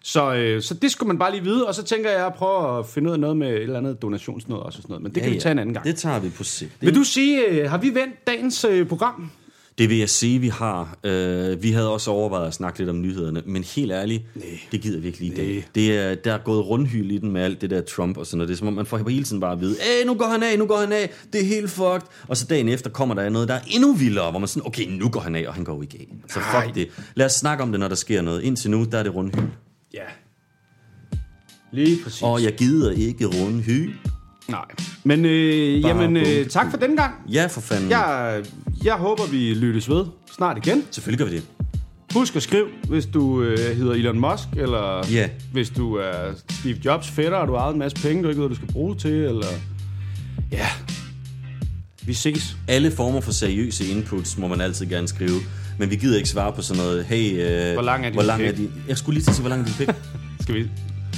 Så, øh, så det skulle man bare lige vide, og så tænker jeg at prøve at finde ud af noget med et eller andet donationsnød også og sådan noget, men det kan vi tage en anden gang. Det tager vi på sigt. Vil du sige, øh, har vi vendt dagens øh, program? Det vil jeg sige, vi har. Øh, vi havde også overvejet at snakke lidt om nyhederne, men helt ærligt, nee. det gider vi ikke lige i dag. Det er, der er gået rundhyl i den med alt det der Trump og sådan noget. Det er som om, man får hele tiden bare at vide, Æh, nu går han af, nu går han af, det er helt fucked. Og så dagen efter kommer der noget, der er endnu vildere, hvor man sådan, okay, nu går han af, og han går jo ikke af. Så fuck Nej. det. Lad os snakke om det, når der sker noget. Indtil nu, der er det rundhyl. Ja. Lige præcis. Og jeg gider ikke rundhyl. Nej. Men øh, Bare jamen, øh, tak for den gang. Ja, for fanden. Jeg, jeg håber, vi lyttes ved snart igen. Selvfølgelig gør vi det. Husk at skrive, hvis du øh, hedder Elon Musk, eller Ja. hvis du er Steve Jobs fætter, og du har ejet en masse penge, du ikke ved, du skal bruge til, eller... Ja. Vi ses. Alle former for seriøse inputs må man altid gerne skrive. Men vi gider ikke svare på sådan noget, hey... Øh, Hvor lang er din hvor lang pik? er din... Jeg skulle lige til at sige, hvor lang er din pik? Skal vi...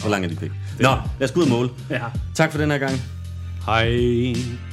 hvor lang er din pik? Nå, lad os gå ud og måle. Ja. Tak for den her gang. Hej.